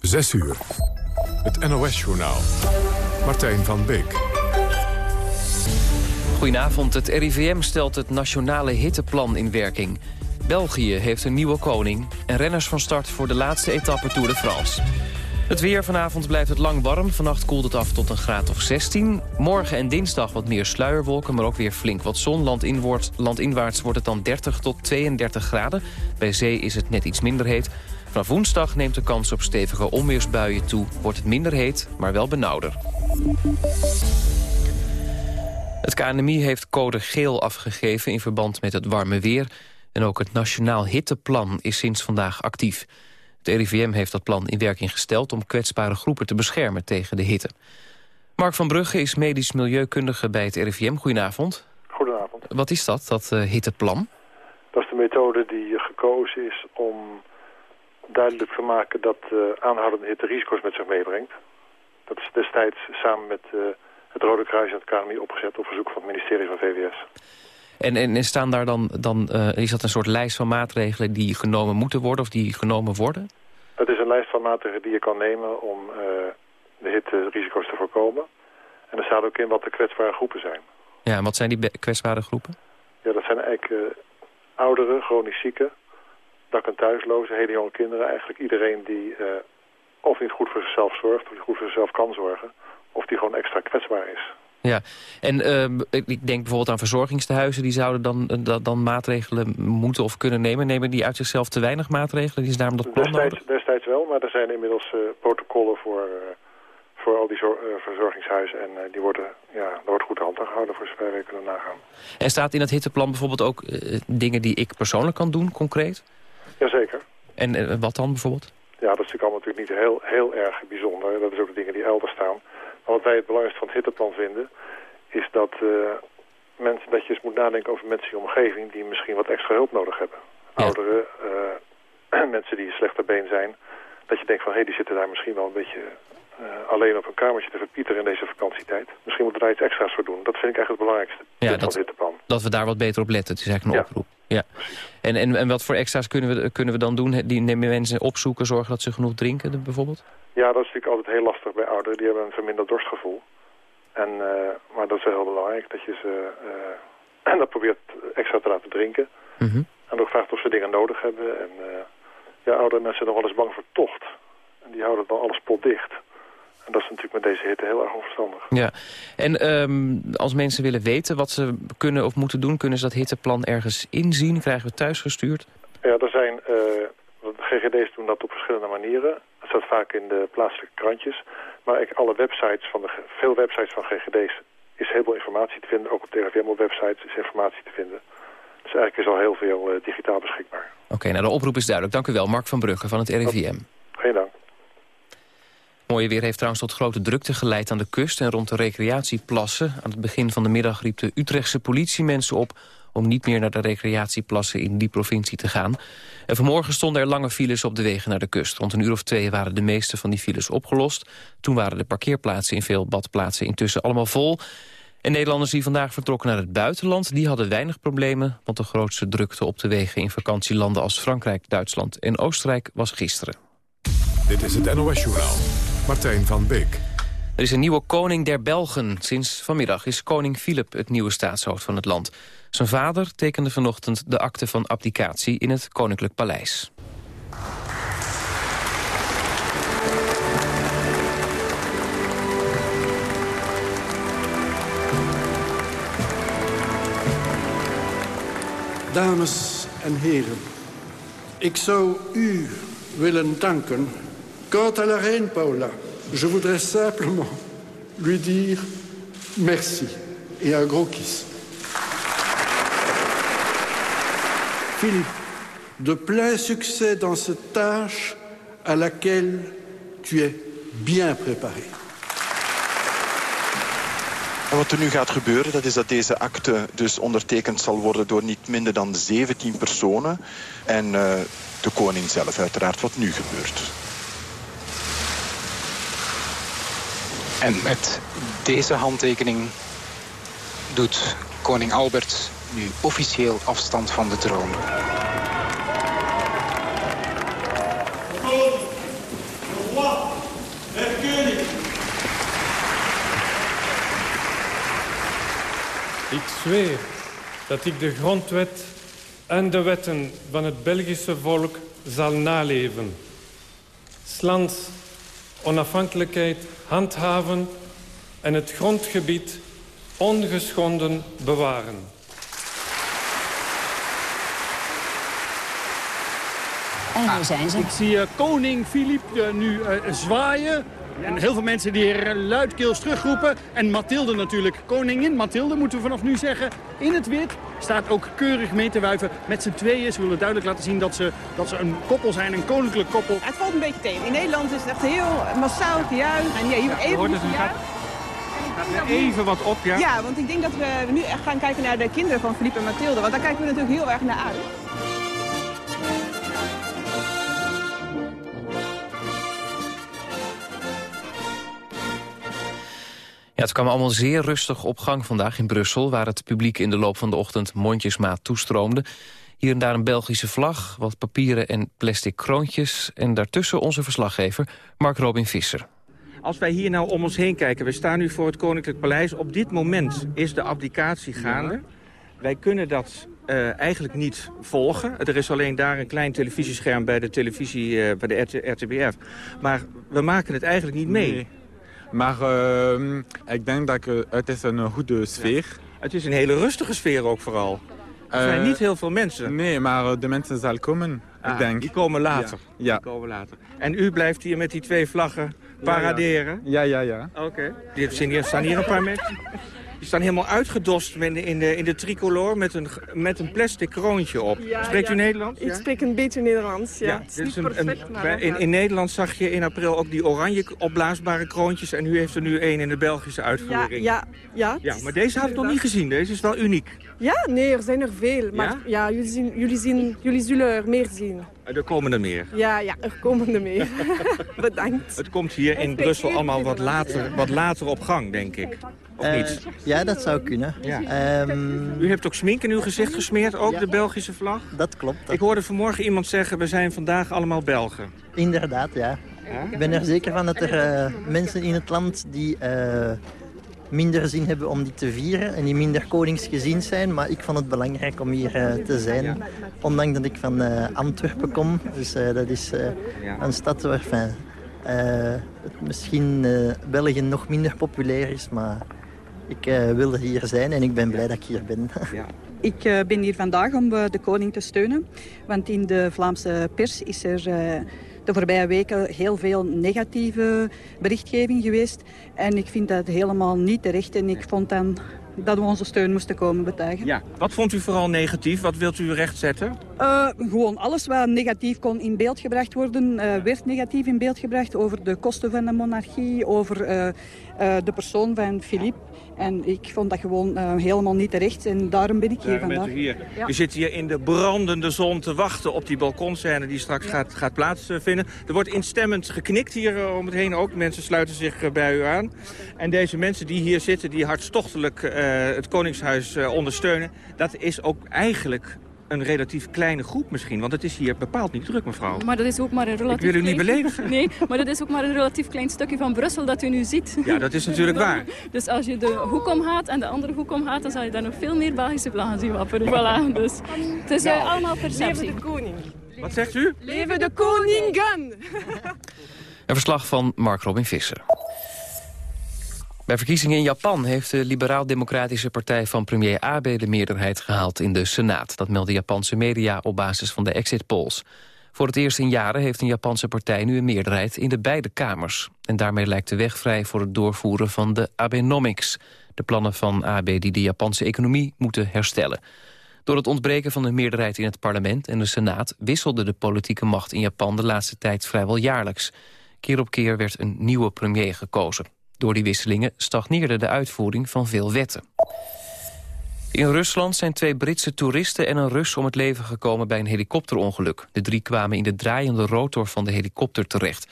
6 uur. Het NOS-journaal. Martijn van Beek. Goedenavond. Het RIVM stelt het nationale hitteplan in werking. België heeft een nieuwe koning. En renners van start voor de laatste etappe Tour de France. Het weer vanavond blijft het lang warm. Vannacht koelt het af tot een graad of 16. Morgen en dinsdag wat meer sluierwolken, maar ook weer flink wat zon. Landinwaarts, landinwaarts wordt het dan 30 tot 32 graden. Bij zee is het net iets minder heet. Vanaf woensdag neemt de kans op stevige onweersbuien toe. Wordt het minder heet, maar wel benauwder. Het KNMI heeft code geel afgegeven in verband met het warme weer. En ook het Nationaal Hitteplan is sinds vandaag actief. Het RIVM heeft dat plan in werking gesteld om kwetsbare groepen te beschermen tegen de hitte. Mark van Brugge is medisch milieukundige bij het RIVM. Goedenavond. Goedenavond. Wat is dat, dat uh, hitteplan? Dat is de methode die gekozen is om duidelijk te maken dat uh, aanhoudende hitte risico's met zich meebrengt. Dat is destijds samen met uh, het Rode Kruis en het KNMI opgezet op verzoek van het ministerie van VWS. En, en, en staan daar dan, dan uh, is dat een soort lijst van maatregelen die genomen moeten worden of die genomen worden? Het is een lijst van maatregelen die je kan nemen om de hitterisico's te voorkomen. En er staat ook in wat de kwetsbare groepen zijn. Ja, en wat zijn die kwetsbare groepen? Ja, dat zijn eigenlijk ouderen, chronisch zieken, dak- en thuislozen, hele jonge kinderen. Eigenlijk iedereen die of niet goed voor zichzelf zorgt, of niet goed voor zichzelf kan zorgen, of die gewoon extra kwetsbaar is. Ja, en uh, ik denk bijvoorbeeld aan verzorgingstehuizen... die zouden dan, dan, dan maatregelen moeten of kunnen nemen. Nemen die uit zichzelf te weinig maatregelen? Die is daarom dat plan destijds, nodig? destijds wel, maar er zijn inmiddels uh, protocollen voor, uh, voor al die verzorgingshuizen. En die worden, ja, daar wordt goed de hand aan gehouden voor zover we kunnen nagaan. En staat in het hitteplan bijvoorbeeld ook dingen die ik persoonlijk kan doen, concreet? Jazeker. En wat dan bijvoorbeeld? Ja, dat is natuurlijk allemaal natuurlijk niet heel, heel erg bijzonder. Dat is ook de dingen die elders staan. Maar wat wij het belangrijkste van het hitteplan vinden... is dat, uh, mensen, dat je eens moet nadenken over mensen in je omgeving... die misschien wat extra hulp nodig hebben. Ja. Ouderen, uh, mensen die slechter been zijn. Dat je denkt van, hé, hey, die zitten daar misschien wel een beetje... Uh, alleen op een kamertje te verpieteren in deze vakantietijd. Misschien moeten we daar iets extra's voor doen. Dat vind ik eigenlijk het belangrijkste ja, dat, dat, van hitteplan. Dat we daar wat beter op letten. Het is eigenlijk een Ja. oproep. Ja. En, en, en wat voor extra's kunnen we, kunnen we dan doen? Die nemen mensen opzoeken, zorgen dat ze genoeg drinken bijvoorbeeld? Ja, dat is natuurlijk altijd heel lastig bij ouderen. Die hebben een verminderd dorstgevoel. En, uh, maar dat is wel heel belangrijk, dat je ze uh, dat probeert extra te laten drinken. Mm -hmm. En ook vraagt of ze dingen nodig hebben. En uh, ja, oudere mensen zijn nog wel eens bang voor tocht. En die houden dan alles potdicht. En dat is natuurlijk met deze hitte heel erg onverstandig. Ja, en um, als mensen willen weten wat ze kunnen of moeten doen... kunnen ze dat hitteplan ergens inzien? Krijgen we thuis gestuurd? Ja, er zijn... de GGD's doen dat op verschillende manieren. Dat staat vaak in de plaatselijke krantjes. Maar ik, alle websites van de, veel websites van GGD's is heel veel informatie te vinden. Ook op de RIVM-websites is informatie te vinden. Dus eigenlijk is al heel veel uh, digitaal beschikbaar. Oké, okay, nou de oproep is duidelijk. Dank u wel, Mark van Brugge van het RIVM. Geen dank. Mooie weer heeft trouwens tot grote drukte geleid aan de kust en rond de recreatieplassen. Aan het begin van de middag riep de Utrechtse politie mensen op om niet meer naar de recreatieplassen in die provincie te gaan. En vanmorgen stonden er lange files op de wegen naar de kust. Rond een uur of twee waren de meeste van die files opgelost. Toen waren de parkeerplaatsen in veel badplaatsen intussen allemaal vol. En Nederlanders die vandaag vertrokken naar het buitenland... die hadden weinig problemen, want de grootste drukte op de wegen... in vakantielanden als Frankrijk, Duitsland en Oostenrijk was gisteren. Dit is het NOS-journaal. Martijn van Beek. Er is een nieuwe koning der Belgen. Sinds vanmiddag is koning Filip het nieuwe staatshoofd van het land. Zijn vader tekende vanochtend de akte van abdicatie in het Koninklijk Paleis. Dames en heren, ik zou u willen danken. Quant à la reine Paula, je voudrais simplement lui dire merci et un gros kiss. Philippe, de plein succès dans cette tâche à laquelle tu es bien préparé. En wat er nu gaat gebeuren, dat is dat deze akte dus ondertekend zal worden door niet minder dan 17 personen. En uh, de koning zelf uiteraard, wat nu gebeurt. En met deze handtekening doet koning Albert nu officieel afstand van de troon. Ik zweer dat ik de grondwet en de wetten van het Belgische volk zal naleven. Slans onafhankelijkheid handhaven en het grondgebied ongeschonden bewaren. En hier zijn ze. Ik zie uh, koning Filip uh, nu uh, zwaaien. En heel veel mensen die er luidkeels terugroepen. En Mathilde natuurlijk. Koningin Mathilde moeten we vanaf nu zeggen. In het wit staat ook keurig mee te wuiven met z'n tweeën. Ze willen duidelijk laten zien dat ze, dat ze een koppel zijn, een koninklijk koppel. Het valt een beetje tegen. In Nederland is het echt heel massaal gejuich. En ja, hier even hoort het, gaat, gaat even wat op, ja? Ja, want ik denk dat we nu echt gaan kijken naar de kinderen van Philippe en Mathilde. Want daar kijken we natuurlijk heel erg naar uit. Ja, het kwam allemaal zeer rustig op gang vandaag in Brussel... waar het publiek in de loop van de ochtend mondjesmaat toestroomde. Hier en daar een Belgische vlag, wat papieren en plastic kroontjes... en daartussen onze verslaggever Mark Robin Visser. Als wij hier nou om ons heen kijken, we staan nu voor het Koninklijk Paleis. Op dit moment is de abdicatie gaande. Wij kunnen dat uh, eigenlijk niet volgen. Er is alleen daar een klein televisiescherm bij de televisie, uh, bij de RTBF. Maar we maken het eigenlijk niet mee. Nee. Maar uh, ik denk dat ik, het is een goede sfeer. Ja. Het is een hele rustige sfeer ook vooral. Er zijn niet heel veel mensen. Nee, maar de mensen zal komen, ah, ik denk. Die komen later. Ja. ja. Die komen later. En u blijft hier met die twee vlaggen paraderen? Ja, ja, ja. Oké. Okay. Er staan hier een paar mensen. Die staan helemaal uitgedost in de, in de, in de tricolor met een, met een plastic kroontje op. Ja, Spreekt ja. u Nederlands? Ik spreek een beetje Nederlands, ja. is niet een, perfect, een, maar in, in Nederland zag je in april ook die oranje opblaasbare kroontjes... en u heeft er nu één in de Belgische uitvoering. Ja, ja, ja. ja maar deze had ik nog niet gezien. Deze is wel uniek. Ja, nee, er zijn er veel. Maar ja, jullie, zien, jullie, zien, jullie zullen er meer zien. Er komen er meer? Ja, ja er komen er meer. Bedankt. Het komt hier in Brussel allemaal wat later, wat later op gang, denk ik. Of uh, niet? Ja, dat zou kunnen. Ja. Um, U hebt ook smink in uw gezicht gesmeerd, ook ja. de Belgische vlag? Dat klopt. Dat... Ik hoorde vanmorgen iemand zeggen, we zijn vandaag allemaal Belgen. Inderdaad, ja. ja? Ik ben er zeker van dat er uh, mensen in het land die... Uh, minder zin hebben om die te vieren en die minder koningsgezind zijn. Maar ik vond het belangrijk om hier uh, te zijn. Ondanks dat ik van uh, Antwerpen kom. Dus uh, dat is een stad waar het misschien België nog minder populair is. Maar ik wilde hier zijn en ik ben blij dat ik hier ben. Ja. Ik ben hier vandaag om de koning te steunen. Want in de Vlaamse pers is er de voorbije weken heel veel negatieve berichtgeving geweest. En ik vind dat helemaal niet terecht. En ik vond dan dat we onze steun moesten komen betuigen. Ja. Wat vond u vooral negatief? Wat wilt u rechtzetten? Uh, gewoon alles wat negatief kon in beeld gebracht worden, uh, werd negatief in beeld gebracht. Over de kosten van de monarchie, over uh, de persoon van Philippe. En ik vond dat gewoon helemaal niet terecht. En daarom ben ik hier vandaag. U, hier. Ja. u zit hier in de brandende zon te wachten op die balkonscène die straks ja. gaat, gaat plaatsvinden. Er wordt instemmend geknikt hier om het heen ook. Mensen sluiten zich bij u aan. En deze mensen die hier zitten, die hartstochtelijk het Koningshuis ondersteunen... dat is ook eigenlijk een relatief kleine groep misschien. Want het is hier bepaald niet druk, mevrouw. Maar dat is ook maar een relatief... Ik wil u niet beledigen. Nee, maar dat is ook maar een relatief klein stukje van Brussel dat u nu ziet. Ja, dat is natuurlijk waar. Dus als je de hoek omgaat en de andere hoek omgaat... dan zal je daar nog veel meer Belgische vlaggen zien wapperen. Voilà, dus het is nou, allemaal perceptie. Leven de koning. Wat zegt u? Leven de koningen! Een verslag van Mark Robin Visser. Bij verkiezingen in Japan heeft de liberaal-democratische partij van premier Abe de meerderheid gehaald in de Senaat. Dat melden Japanse media op basis van de exit polls. Voor het eerst in jaren heeft een Japanse partij nu een meerderheid in de beide kamers. En daarmee lijkt de weg vrij voor het doorvoeren van de Abenomics. De plannen van Abe die de Japanse economie moeten herstellen. Door het ontbreken van een meerderheid in het parlement en de Senaat... wisselde de politieke macht in Japan de laatste tijd vrijwel jaarlijks. Keer op keer werd een nieuwe premier gekozen. Door die wisselingen stagneerde de uitvoering van veel wetten. In Rusland zijn twee Britse toeristen en een Rus om het leven gekomen bij een helikopterongeluk. De drie kwamen in de draaiende rotor van de helikopter terecht.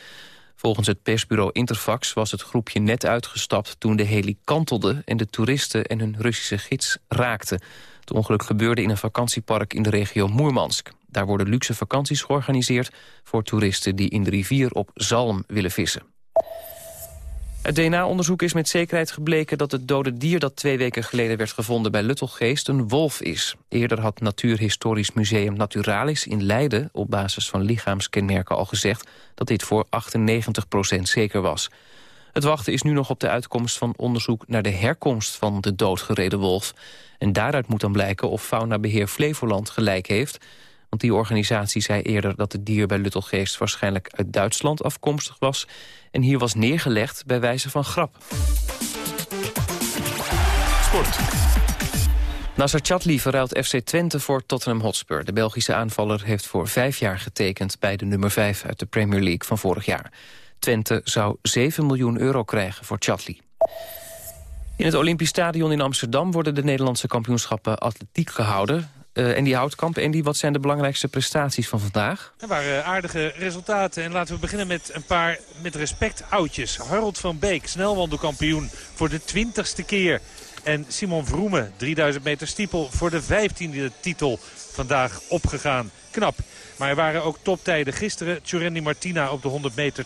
Volgens het persbureau Interfax was het groepje net uitgestapt toen de heli kantelde en de toeristen en hun Russische gids raakten. Het ongeluk gebeurde in een vakantiepark in de regio Moermansk. Daar worden luxe vakanties georganiseerd voor toeristen die in de rivier op Zalm willen vissen. Uit DNA-onderzoek is met zekerheid gebleken dat het dode dier... dat twee weken geleden werd gevonden bij Luttelgeest een wolf is. Eerder had Natuurhistorisch Museum Naturalis in Leiden... op basis van lichaamskenmerken al gezegd... dat dit voor 98% zeker was. Het wachten is nu nog op de uitkomst van onderzoek... naar de herkomst van de doodgereden wolf. En daaruit moet dan blijken of Faunabeheer Flevoland gelijk heeft... Want die organisatie zei eerder dat het dier bij Luttelgeest... waarschijnlijk uit Duitsland afkomstig was... en hier was neergelegd bij wijze van grap. Sport. Nasser Chatli verruilt FC Twente voor Tottenham Hotspur. De Belgische aanvaller heeft voor vijf jaar getekend... bij de nummer vijf uit de Premier League van vorig jaar. Twente zou 7 miljoen euro krijgen voor Chatli. In het Olympisch Stadion in Amsterdam worden de Nederlandse kampioenschappen atletiek gehouden. Uh, en die Houtkamp, die, wat zijn de belangrijkste prestaties van vandaag? Er waren aardige resultaten. En laten we beginnen met een paar met respect oudjes. Harold van Beek, snelwandelkampioen voor de twintigste keer. En Simon Vroemen, 3000 meter stiepel, voor de vijftiende titel vandaag opgegaan. Knap. Maar er waren ook toptijden gisteren. Tjurendi Martina op de 100 meter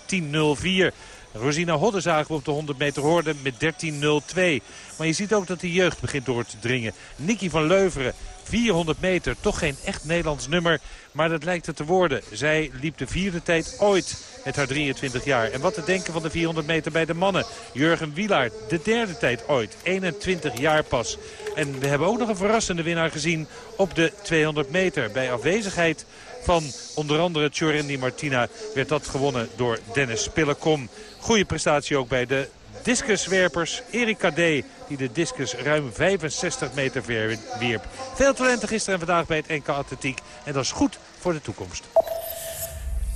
10.04. Rosina Hodde zagen we op de 100 meter hoorde met 13.02. Maar je ziet ook dat de jeugd begint door te dringen. Nicky van Leuveren 400 meter, toch geen echt Nederlands nummer. Maar dat lijkt het te worden. Zij liep de vierde tijd ooit met haar 23 jaar. En wat te denken van de 400 meter bij de mannen. Jurgen Wielaert, de derde tijd ooit. 21 jaar pas. En we hebben ook nog een verrassende winnaar gezien op de 200 meter. Bij afwezigheid van onder andere Tjorendi Martina werd dat gewonnen door Dennis Spillekom. Goede prestatie ook bij de discuswerpers. Erik Kadé die de discus ruim 65 meter ver wierp. Veel talenten gisteren en vandaag bij het NK Atletiek. En dat is goed voor de toekomst.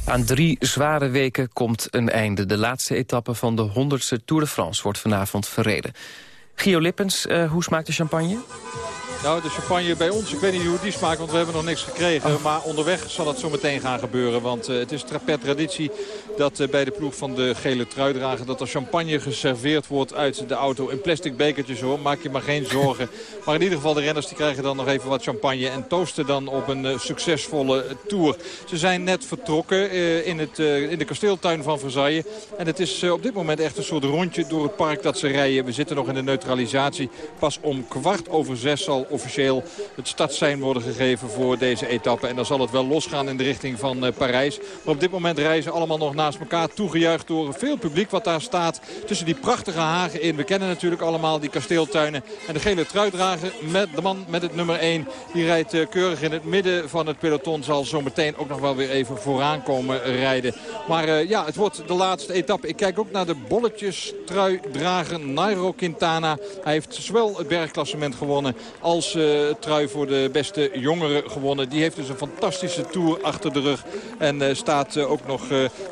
Aan drie zware weken komt een einde. De laatste etappe van de 100ste Tour de France wordt vanavond verreden. Gio Lippens, uh, hoe smaakt de champagne? Nou, de champagne bij ons, ik weet niet hoe die smaakt, want we hebben nog niks gekregen. Oh. Maar onderweg zal het zo meteen gaan gebeuren. Want uh, het is per traditie dat uh, bij de ploeg van de gele truidrager... dat er champagne geserveerd wordt uit de auto in plastic bekertjes hoor. Maak je maar geen zorgen. Maar in ieder geval, de renners die krijgen dan nog even wat champagne... en toosten dan op een uh, succesvolle tour. Ze zijn net vertrokken in, het, in de kasteeltuin van Versailles. En het is op dit moment echt een soort rondje door het park dat ze rijden. We zitten nog in de neutralisatie. Pas om kwart over zes zal officieel het startsein worden gegeven voor deze etappe. En dan zal het wel losgaan in de richting van uh, Parijs. Maar op dit moment reizen allemaal nog naast elkaar. Toegejuicht door veel publiek wat daar staat. Tussen die prachtige hagen in. We kennen natuurlijk allemaal die kasteeltuinen. En de gele truitdrager met de man met het nummer 1. Die rijdt uh, keurig in het midden van het peloton. Zal zo meteen ook nog wel weer even vooraan komen rijden. Maar uh, ja, het wordt de laatste etappe. Ik kijk ook naar de bolletjes truidrager Nairo Quintana. Hij heeft zowel het bergklassement gewonnen als trui voor de beste jongeren gewonnen. Die heeft dus een fantastische Tour achter de rug. En uh, staat uh, ook nog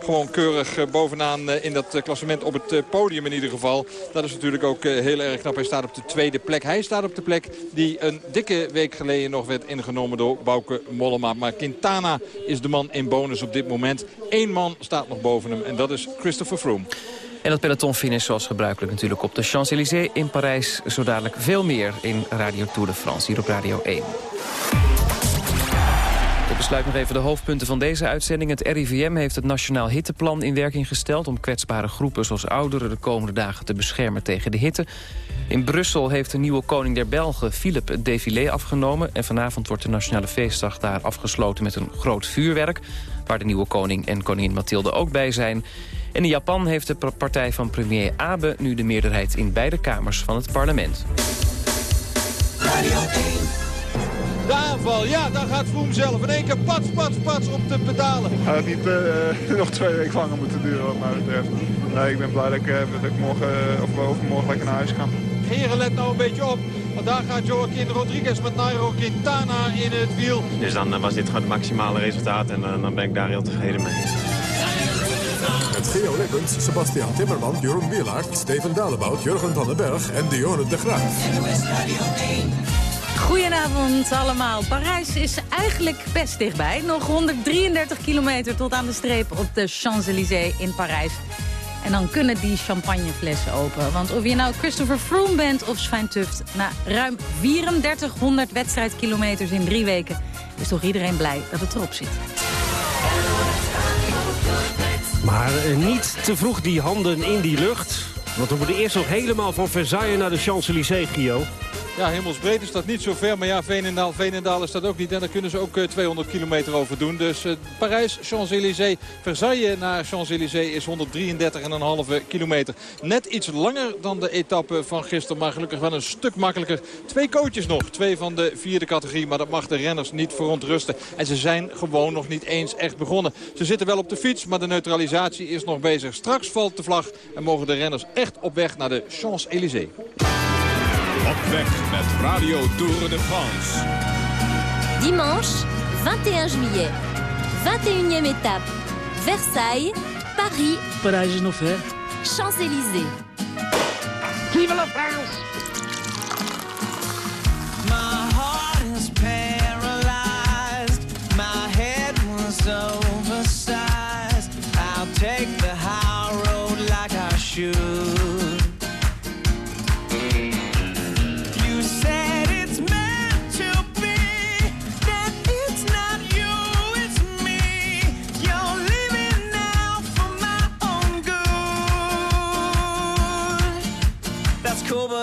gewoon keurig bovenaan in dat klassement op het podium in ieder geval. Dat is natuurlijk ook heel erg knap. Hij staat op de tweede plek. Hij staat op de plek die een dikke week geleden nog werd ingenomen door Bouke Mollema. Maar Quintana is de man in bonus op dit moment. Eén man staat nog boven hem en dat is Christopher Froome. En dat peloton finish zoals gebruikelijk natuurlijk op de Champs-Élysées in Parijs. Zo dadelijk veel meer in Radio Tour de France, hier op Radio 1. Ik besluit nog even de hoofdpunten van deze uitzending. Het RIVM heeft het Nationaal Hitteplan in werking gesteld... om kwetsbare groepen zoals ouderen de komende dagen te beschermen tegen de hitte. In Brussel heeft de nieuwe koning der Belgen, Philip, het défilé afgenomen... en vanavond wordt de Nationale Feestdag daar afgesloten met een groot vuurwerk... waar de nieuwe koning en koningin Mathilde ook bij zijn. En in Japan heeft de partij van premier Abe nu de meerderheid in beide kamers van het parlement. Radio 1. De aanval, ja, dan gaat Vroom zelf in één keer pats, pats, pats op de pedalen. Hij had niet uh, nog twee weken langer moeten duren wat mij betreft. Nee, ik ben blij dat ik, uh, dat ik morgen uh, of overmorgen lekker naar huis kan. Heren, let nou een beetje op. Want daar gaat Joaquin Rodriguez met Nairo Quintana in het wiel. Dus dan was dit gewoon het maximale resultaat en dan ben ik daar heel tevreden mee. Met Geo Lippens, Sebastian Timmerman, Jeroen Wielaert, Steven Dalebout, Jurgen van den Berg en Dionne de Graaf. Goedenavond allemaal. Parijs is eigenlijk best dichtbij. Nog 133 kilometer tot aan de streep op de Champs-Élysées in Parijs. En dan kunnen die champagneflessen open. Want of je nou Christopher Froome bent of Sven Tuft... na ruim 3400 wedstrijdkilometers in drie weken... is toch iedereen blij dat het erop zit. Maar eh, niet te vroeg die handen in die lucht. Want we moeten eerst nog helemaal van Versailles naar de Champs-Élysées. Ja, hemelsbreed is dat niet zo ver. Maar ja, Veenendaal, Veenendaal is dat ook niet. En daar kunnen ze ook 200 eh, kilometer over doen. Dus uh, Parijs, Champs-Élysées, Versailles naar Champs-Élysées is 133,5 kilometer. Net iets langer dan de etappe van gisteren. Maar gelukkig wel een stuk makkelijker. Twee coaches nog. Twee van de vierde categorie. Maar dat mag de renners niet verontrusten. En ze zijn gewoon nog niet eens echt begonnen. Ze zitten wel op de fiets, maar de neutralisatie is nog bezig. Straks valt de vlag en mogen de renners echt op weg naar de Champs-Élysées. Op weg met Radio Tour de France. Dimanche 21 juillet. 21e étape. Versailles, Paris. Parijs is nog ver. Champs-Élysées. Vive la France! My heart is paralyzed. My head was oversized.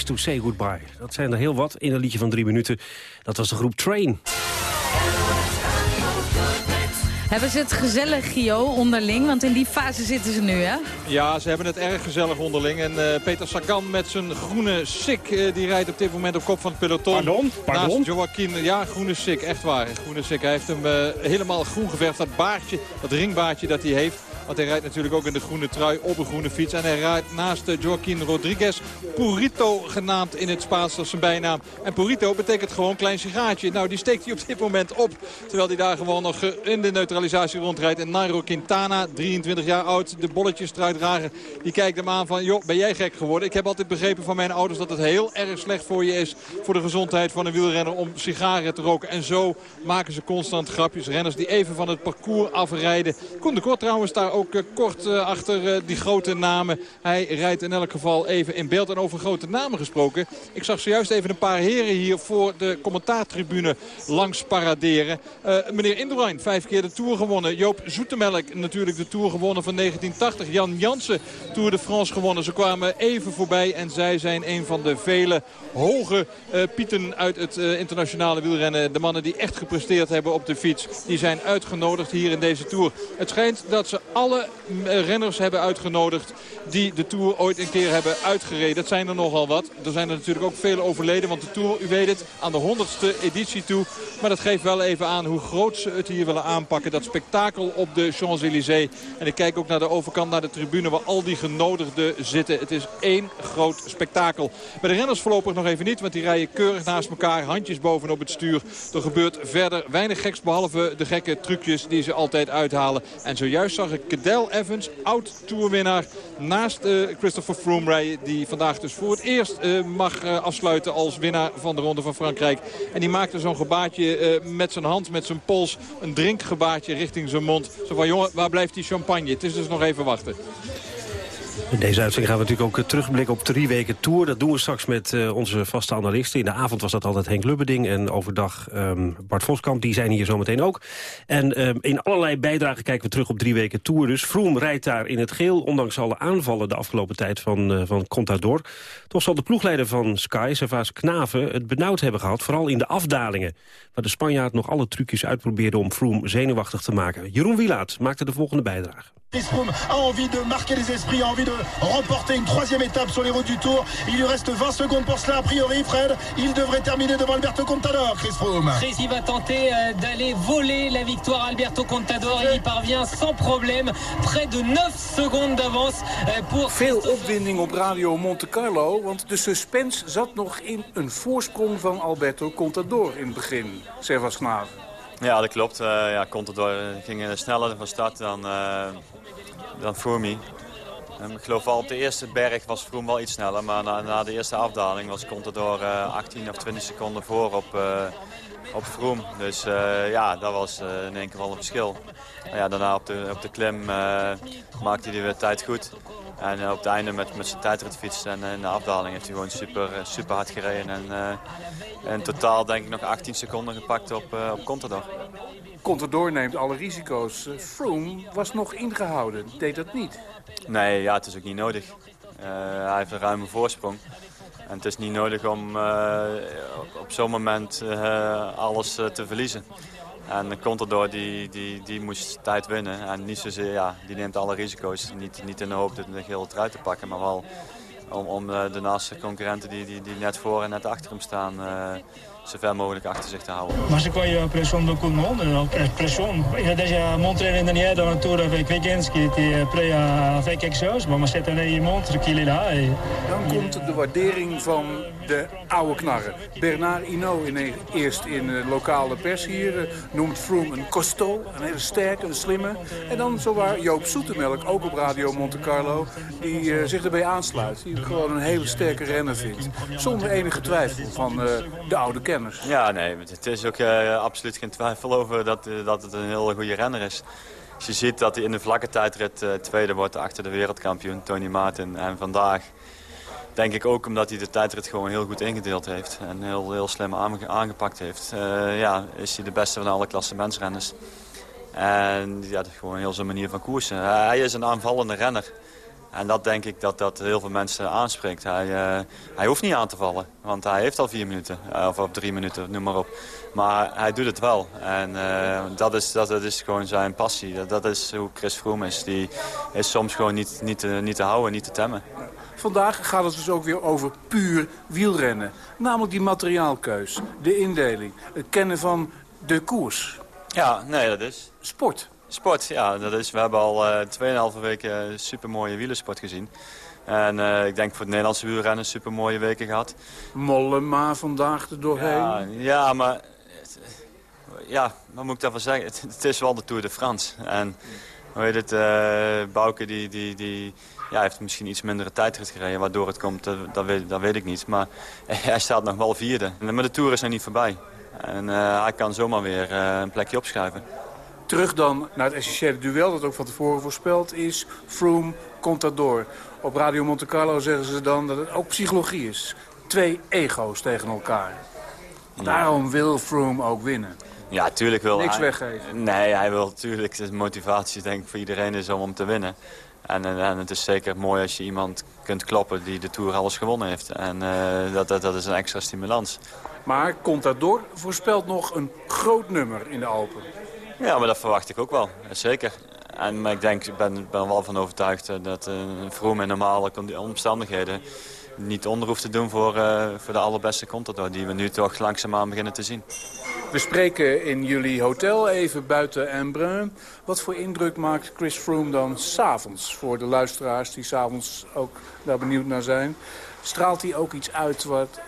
50 Ways to Say Goodbye. Dat zijn er heel wat in een liedje van drie minuten. Dat was de groep Train. Hebben ze het gezellig, Gio, onderling? Want in die fase zitten ze nu, hè? Ja, ze hebben het erg gezellig onderling. En eh, Peter Sagan met zijn groene sik, eh, die rijdt op dit moment op kop van het peloton. Pardon? Pardon? Naast Joaquin, ja, groene sik, echt waar. Groene sik. Hij heeft hem eh, helemaal groen geverfd. Dat baardje, dat ringbaardje dat hij heeft. Want hij rijdt natuurlijk ook in de groene trui op een groene fiets. En hij rijdt naast eh, Joaquin Rodriguez. Purito genaamd in het Spaans als zijn bijnaam. En Purito betekent gewoon klein sigaartje. Nou, die steekt hij op dit moment op. Terwijl hij daar gewoon nog eh, in de neutralisatie rondrijdt. En Nairo Quintana, 23 jaar oud, de bolletjes dragen. Die kijkt hem aan van, joh, ben jij gek geworden? Ik heb altijd begrepen van mijn ouders dat het heel erg slecht voor je is. Voor de gezondheid van een wielrenner om sigaren te roken. En zo maken ze constant grapjes. Renners die even van het parcours afrijden. Koen de Kort trouwens daar ook ook eh, kort eh, achter eh, die grote namen. Hij rijdt in elk geval even in beeld. En over grote namen gesproken. Ik zag zojuist even een paar heren hier voor de commentaartribune langs paraderen. meneer Indurain, vijf keer de Tour gewonnen. Joop Zoetemelk natuurlijk de Tour gewonnen van 1980. Jan Jansen, Tour de France gewonnen. Ze kwamen even voorbij en zij zijn een van de vele hoge pieten uit het internationale wielrennen. De mannen die echt gepresteerd hebben op de fiets. Die zijn uitgenodigd hier in deze Tour. Het schijnt dat ze alle eh, renners hebben uitgenodigd die de Tour ooit een keer hebben uitgereden. Dat zijn er nogal wat. Er zijn er natuurlijk ook veel overleden, want de Tour, u weet het, aan de honderdste editie toe. Maar dat geeft wel even aan hoe groot ze het hier willen aanpakken. Dat spektakel op de Champs-Élysées. En ik kijk ook naar de overkant, naar de tribune waar al die genodigden zitten. Het is één groot spektakel. Bij de renners voorlopig nog even niet, want die rijden keurig naast elkaar. Handjes bovenop het stuur. Er gebeurt verder weinig geks, behalve de gekke trucjes die ze altijd uithalen. En zojuist zag ik Cadel Evans, oud-tourwinnaar, naast uh, Christopher Froome rijden. Die vandaag dus voor het eerst uh, mag uh, afsluiten als winnaar van de Ronde van Frankrijk. En die maakte zo'n gebaatje met zijn hand, met zijn pols. Een drinkgebaatje richting zijn mond. Zo van, jongen, waar blijft die champagne? Het is dus nog even wachten. In deze uitzending gaan we natuurlijk ook terugblikken op drie weken tour. Dat doen we straks met uh, onze vaste analisten. In de avond was dat altijd Henk Lubberding en overdag um, Bart Voskamp. Die zijn hier zometeen ook. En um, in allerlei bijdragen kijken we terug op drie weken tour. Dus Vroom rijdt daar in het geel, ondanks alle aanvallen de afgelopen tijd van, uh, van Contador. Toch zal de ploegleider van Sky, Servaas Knaven, het benauwd hebben gehad. Vooral in de afdalingen, waar de Spanjaard nog alle trucjes uitprobeerde om Vroom zenuwachtig te maken. Jeroen Wielaert maakte de volgende bijdrage. Remporter une troisième étape sur les routes du Tour. Il lui reste 20 secondes pour cela, a priori, Fred. Il devrait terminer devant Alberto Contador, Chris Froome. Chris, il va tenter euh, d'aller voler la victoire à Alberto Contador. Il y parvient sans problème. Près de 9 secondes d'avance euh, pour... Veel opwinding op Radio Monte Carlo, want de suspense zat nog in een voorsprong van Alberto Contador in het begin. Servas Knaven. Ja, dat klopt. Uh, ja, Contador ging sneller van start dan, uh, dan Froome. Um, ik geloof al op de eerste berg was Froome wel iets sneller. Maar na, na de eerste afdaling was Contador uh, 18 of 20 seconden voor op, uh, op Froome. Dus uh, ja, dat was in één keer een verschil. ja, daarna op de, op de klim maakte hij weer tijd goed. En op het einde met, met zijn tijdritfiets en in de afdaling heeft hij gewoon super, super hard gereden. En in totaal denk ik nog 18 seconden gepakt op, op Contador. Contador neemt alle risico's. Froome was nog ingehouden, deed dat niet. Nee, ja, het is ook niet nodig. Uh, hij heeft een ruime voorsprong. En het is niet nodig om uh, op, zo'n moment alles te verliezen. En Contador die, die, die moest tijd winnen. En niet zozeer, ja, die neemt alle risico's. Niet, niet in de hoop de gele trui te pakken, maar wel om, om de naaste concurrenten die, die, die net voor en net achter hem staan zo ver mogelijk achter zich te houden. Maar c'est quoi, il y a pression de beaucoup de monde. Pression. Il a déjà montré l'année dernière dans un tour avec Wiggins qui était prêt à faire quelque chose. Maar cette année, il montre qu'il est là. Et... Dan komt de waardering van de oude knarren. Bernard Hinault in, eerst in de lokale pers hier noemt Froome een costo, een hele sterke, een slimme. En dan zowaar Joop Zoetemelk, ook op Radio Monte Carlo, die uh, zich erbij aansluit. Die gewoon een hele sterke renner vindt. Zonder enige twijfel van uh, de oude Ja, nee, het is ook uh, absoluut geen twijfel over dat, dat het een hele goede renner is. Als je ziet dat hij in de vlakke tijdrit tweede wordt achter de wereldkampioen Tony Martin. En vandaag denk ik ook omdat hij de tijdrit gewoon heel goed ingedeeld heeft. En heel, heel slim aangepakt heeft. Ja, is hij de beste van alle klassementsrenners. En ja, dat is gewoon heel zijn manier van koersen. hij is een aanvallende renner. En dat denk ik dat dat heel veel mensen aanspreekt. Hij, uh, hij hoeft niet aan te vallen, want hij heeft al vier minuten. Uh, of op drie minuten, noem maar op. Maar hij doet het wel. En uh, dat, is, dat, dat is gewoon zijn passie. Dat, dat is hoe Chris Froome is. Die is soms gewoon niet, niet, te, niet te houden, niet te temmen. Vandaag gaat het dus ook weer over puur wielrennen. Namelijk die materiaalkeus, de indeling, het kennen van de koers. Ja, nee, dat is... Sport. Sport, ja, dat is. We hebben al uh, 2,5 weken supermooie wielersport gezien. En uh, ik denk voor het Nederlandse wielrennen super mooie weken gehad. Mollema vandaag er doorheen. Ja, ja maar... Ja, wat moet ik daarvan zeggen? Het, het, is wel de Tour de France. En hoe heet het, uh, Bouke die, die, die ja, heeft misschien iets mindere tijdrit gereden. Waardoor het komt, dat, dat, weet, dat weet ik niet. Maar hij staat nog wel vierde. Maar de Tour is nog niet voorbij. En uh, hij kan zomaar weer een plekje opschuiven. Terug dan naar het essentiële duel dat ook van tevoren voorspeld is. Froome, Contador. Op Radio Monte Carlo zeggen ze dan dat het ook psychologie is. Twee ego's tegen elkaar. Daarom wil Froome ook winnen. Ja, tuurlijk wil Niks hij... weggeven. Nee, hij wil natuurlijk... De motivatie denk ik voor iedereen is om, om te winnen. En, en, en het is zeker mooi als je iemand kunt kloppen die de Tour alles gewonnen heeft. En uh, dat, dat, dat is een extra stimulans. Maar Contador voorspelt nog een groot nummer in de Alpen. Ja, maar dat verwacht ik ook wel. Zeker. En, maar ik denk, ik ben, ben wel van overtuigd dat uh, een Vroom in normale omstandigheden niet onder hoeft te doen voor, uh, voor de allerbeste Contador. Die we nu toch langzaamaan beginnen te zien. We spreken in jullie hotel even buiten Embrun. Wat voor indruk maakt Chris Froome dan s'avonds? Voor de luisteraars die s'avonds ook daar benieuwd naar zijn. Straalt hij ook iets uit wat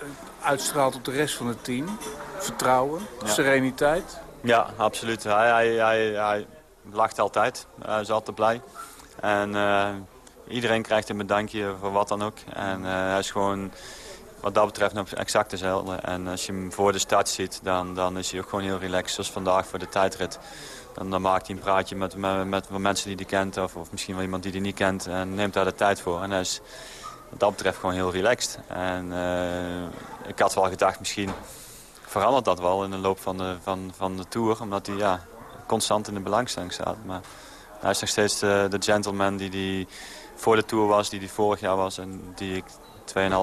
uitstraalt op de rest van het team? Vertrouwen, ja. sereniteit? Ja, absoluut. Hij, hij, hij, hij, lacht altijd. Hij is altijd blij. En uh, iedereen krijgt een bedankje voor wat dan ook. En uh, hij is gewoon wat dat betreft exact dezelfde. En als je hem voor de start ziet, dan, dan is hij ook gewoon heel relaxed. Zoals vandaag voor de tijdrit. Dan, dan maakt hij een praatje met, met, met mensen die hij kent. Of, of misschien wel iemand die hij niet kent. En neemt daar de tijd voor. En hij is wat dat betreft gewoon heel relaxed. En uh, ik had wel gedacht, misschien verandert dat wel in de loop van de, van, van de Tour. Omdat hij ja, constant in de belangstelling staat. Maar hij is nog steeds de, de gentleman die, die voor de Tour was. Die die vorig jaar was. En die ik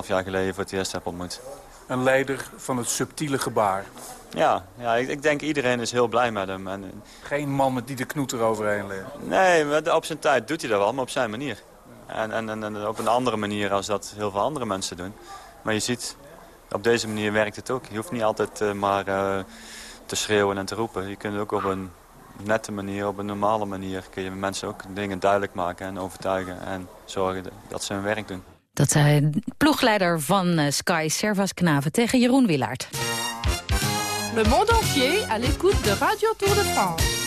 2,5 jaar geleden voor het eerst heb ontmoet. Een leider van het subtiele gebaar. Ja, ja ik, ik, denk iedereen is heel blij met hem. En, Geen man met die de knoet eroverheen legt. Nee, maar op zijn tijd doet hij dat wel, maar op zijn manier. En, en, en, op een andere manier als dat heel veel andere mensen doen. Maar je ziet, op deze manier werkt het ook. Je hoeft niet altijd uh, maar uh, te schreeuwen en te roepen. Je kunt ook op een nette manier, op een normale manier... kun je mensen ook dingen duidelijk maken en overtuigen... en zorgen dat ze hun werk doen. Dat zei ploegleider van uh, Sky, Servas Knaven, tegen Jeroen Willaert. Le monde entier à l'écoute de Radio Tour de France.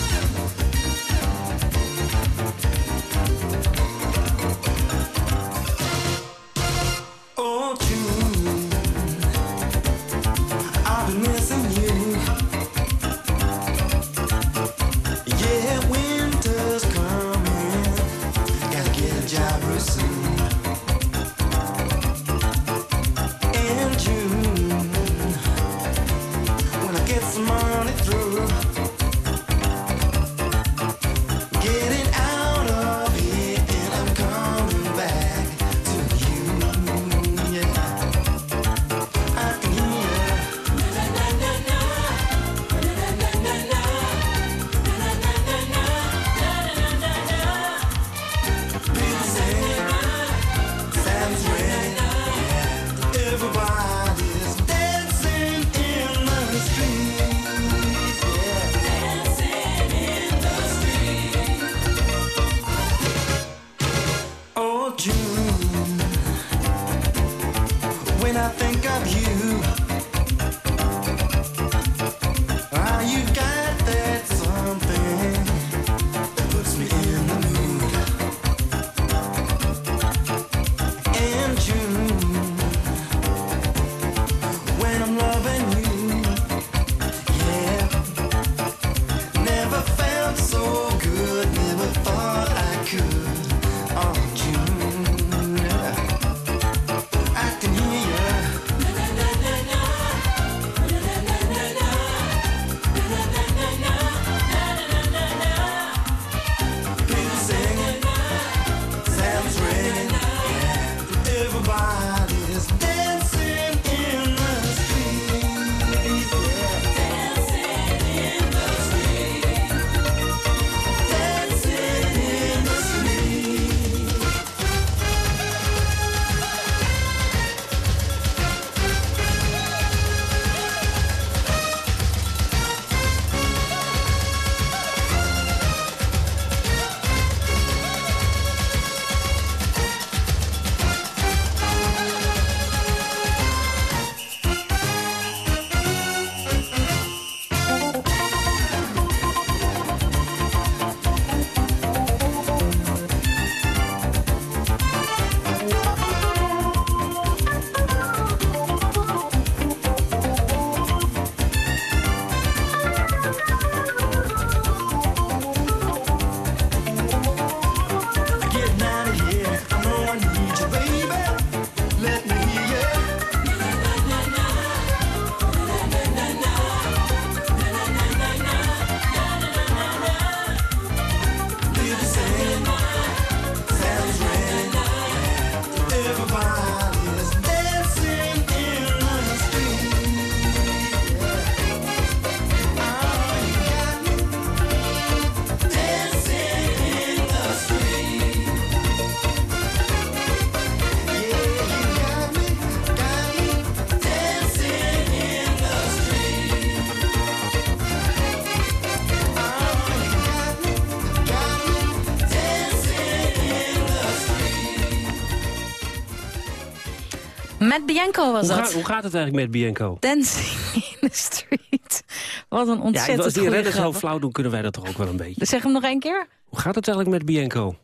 Matt Bianco was Hoe, dat. ga- hoe gaat het eigenlijk met Bianco? Dancing in the street. Wat een Ja, ontzettend als die renners zo flauw doen, kunnen wij dat toch ook wel een beetje. Zeg hem nog één keer. Hoe gaat het eigenlijk met Bianco?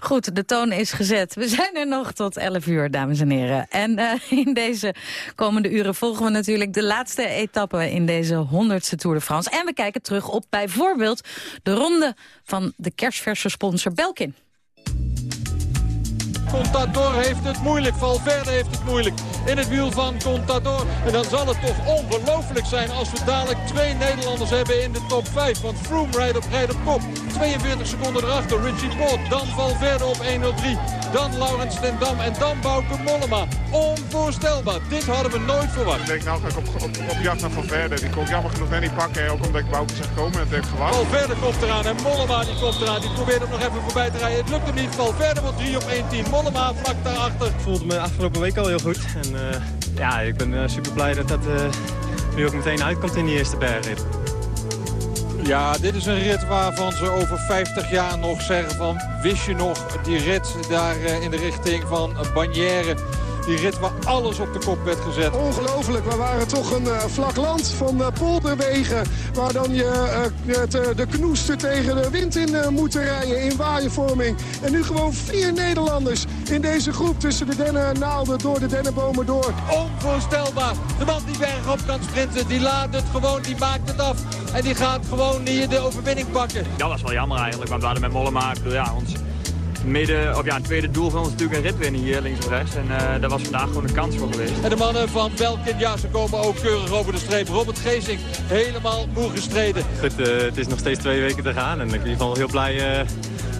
Goed, de toon is gezet. We zijn er nog tot 11 uur, dames en heren. En eh, in deze komende uren volgen we natuurlijk de laatste etappe in deze 100ste Tour de France. En we kijken terug op bijvoorbeeld de ronde van de kerstverse sponsor Belkin. Contador heeft het moeilijk. Valverde heeft het moeilijk in het wiel van Contador. En dan zal het toch ongelooflijk zijn als we dadelijk twee Nederlanders hebben in de top 5. Want Froome rijdt op, rijdt op kop. 42 seconden erachter. Richie Port. Dan Valverde op 103. Dan Laurens ten Dam. En dan Bauke Mollema. Onvoorstelbaar. Dit hadden we nooit verwacht. Ik denk nou ga ik op, op, op jacht naar Van Verder. Die kon ik jammer genoeg net niet pakken. Ook omdat ik Bouke zag komen. Heb ik gewacht. Valverde komt eraan en Mollema die komt eraan. Die probeert hem nog even voorbij te rijden. Het lukt hem niet. Valverde wordt 3 op 1-10. Mollema vlak daarachter. Ik voelde me afgelopen week al heel goed. En eh, ja, ik ben eh, super blij dat dat eh, nu ook meteen uitkomt in die eerste bergrit. Ja, dit is een rit waarvan ze over 50 jaar nog zeggen van... wist je nog die rit daar in de richting van Bagnères... Die rit waar alles op de kop werd gezet. Ongelooflijk, we waren toch een eh, vlak land van uh, polderwegen... waar dan je uh, het, de knoesten tegen de wind in moet rijden in waaienvorming. En nu gewoon vier Nederlanders in deze groep tussen de dennennaalden door, de dennenbomen door. Onvoorstelbaar. De man die bergop kan sprinten, die laat het gewoon, die maakt het af. En die gaat gewoon hier de overwinning pakken. Dat was wel jammer eigenlijk, want we hadden met Mollema... Ja, ons midden, of ja, het tweede doel van ons is natuurlijk een rit winnen hier links of rechts. En uh, daar was vandaag gewoon een kans voor geweest. En de mannen van Belkin, ja, ze komen ook keurig over de streep. Robert Geesink helemaal moe gestreden. Goed, uh, het is nog steeds twee weken te gaan. En ik ben in ieder geval heel blij uh,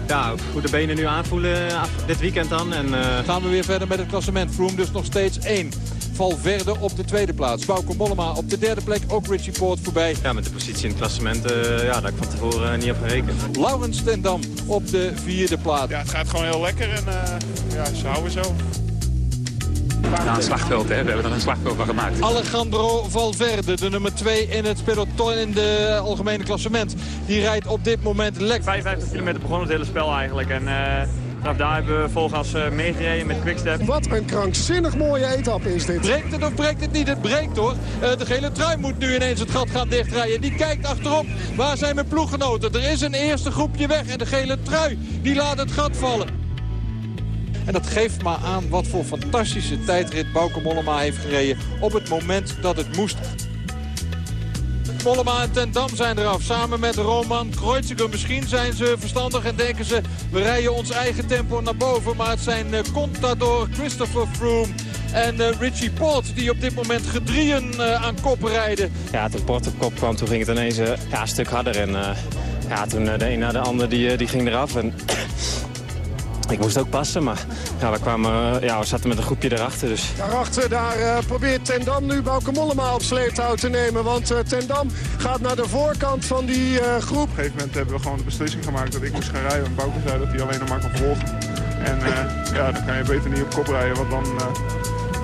ja, hoe de benen nu aanvoelen dit weekend dan. En, Gaan we weer verder met het klassement. Froome dus nog steeds één. Valverde op de tweede plaats. Bauke Mollema op de derde plek. Ook Richie Poort voorbij. Ja, met de positie in het klassement, uh, ja, daar had ik van tevoren uh, niet op gerekend. Laurens ten Dam op de vierde plaats. Ja, het gaat gewoon heel lekker en uh, ja, ze houden zo. Ja, een slagveld, hè. We hebben er een slagveld van gemaakt. Alejandro Valverde, de nummer 2 in het peloton in de algemene klassement. Die rijdt op dit moment lekker. 55 kilometer begon het hele spel eigenlijk. En, Vanaf daar hebben we volgas uh, meegereden met Quickstep. Wat een krankzinnig mooie etappe is dit. Breekt het of breekt het niet? Het breekt hoor. Uh, de gele trui moet nu ineens het gat gaan dichtrijden. Die kijkt achterop. Waar zijn mijn ploeggenoten? Er is een eerste groepje weg. En de gele trui die laat het gat vallen. En dat geeft maar aan wat voor fantastische tijdrit Bauke Mollema heeft gereden. Op het moment dat het moest. Mollema en Ten Dam zijn eraf. Samen met Roman Kreuziger. Misschien zijn ze verstandig en denken ze... we rijden ons eigen tempo naar boven. Maar het zijn uh, Contador, Christopher Froome en uh, Richie Port... die op dit moment gedrieën uh, aan kop rijden. Ja, toen Port op kop kwam, toen ging het ineens ja, een stuk harder. En ja, toen de een na de ander die, die ging eraf. En ik moest ook passen, maar ja, we, kwamen, ja, we zaten met een groepje erachter. Dus. Daarachter daar, uh, probeert Ten Dam nu Bauke Mollema op sleeptouw te nemen. Want uh, Ten Dam gaat naar de voorkant van die uh, groep. Op een gegeven moment hebben we gewoon de beslissing gemaakt dat ik moest gaan rijden. En Bauke zei dat hij alleen nog maar kan volgen. En ja, dan kan je beter niet op kop rijden, want dan...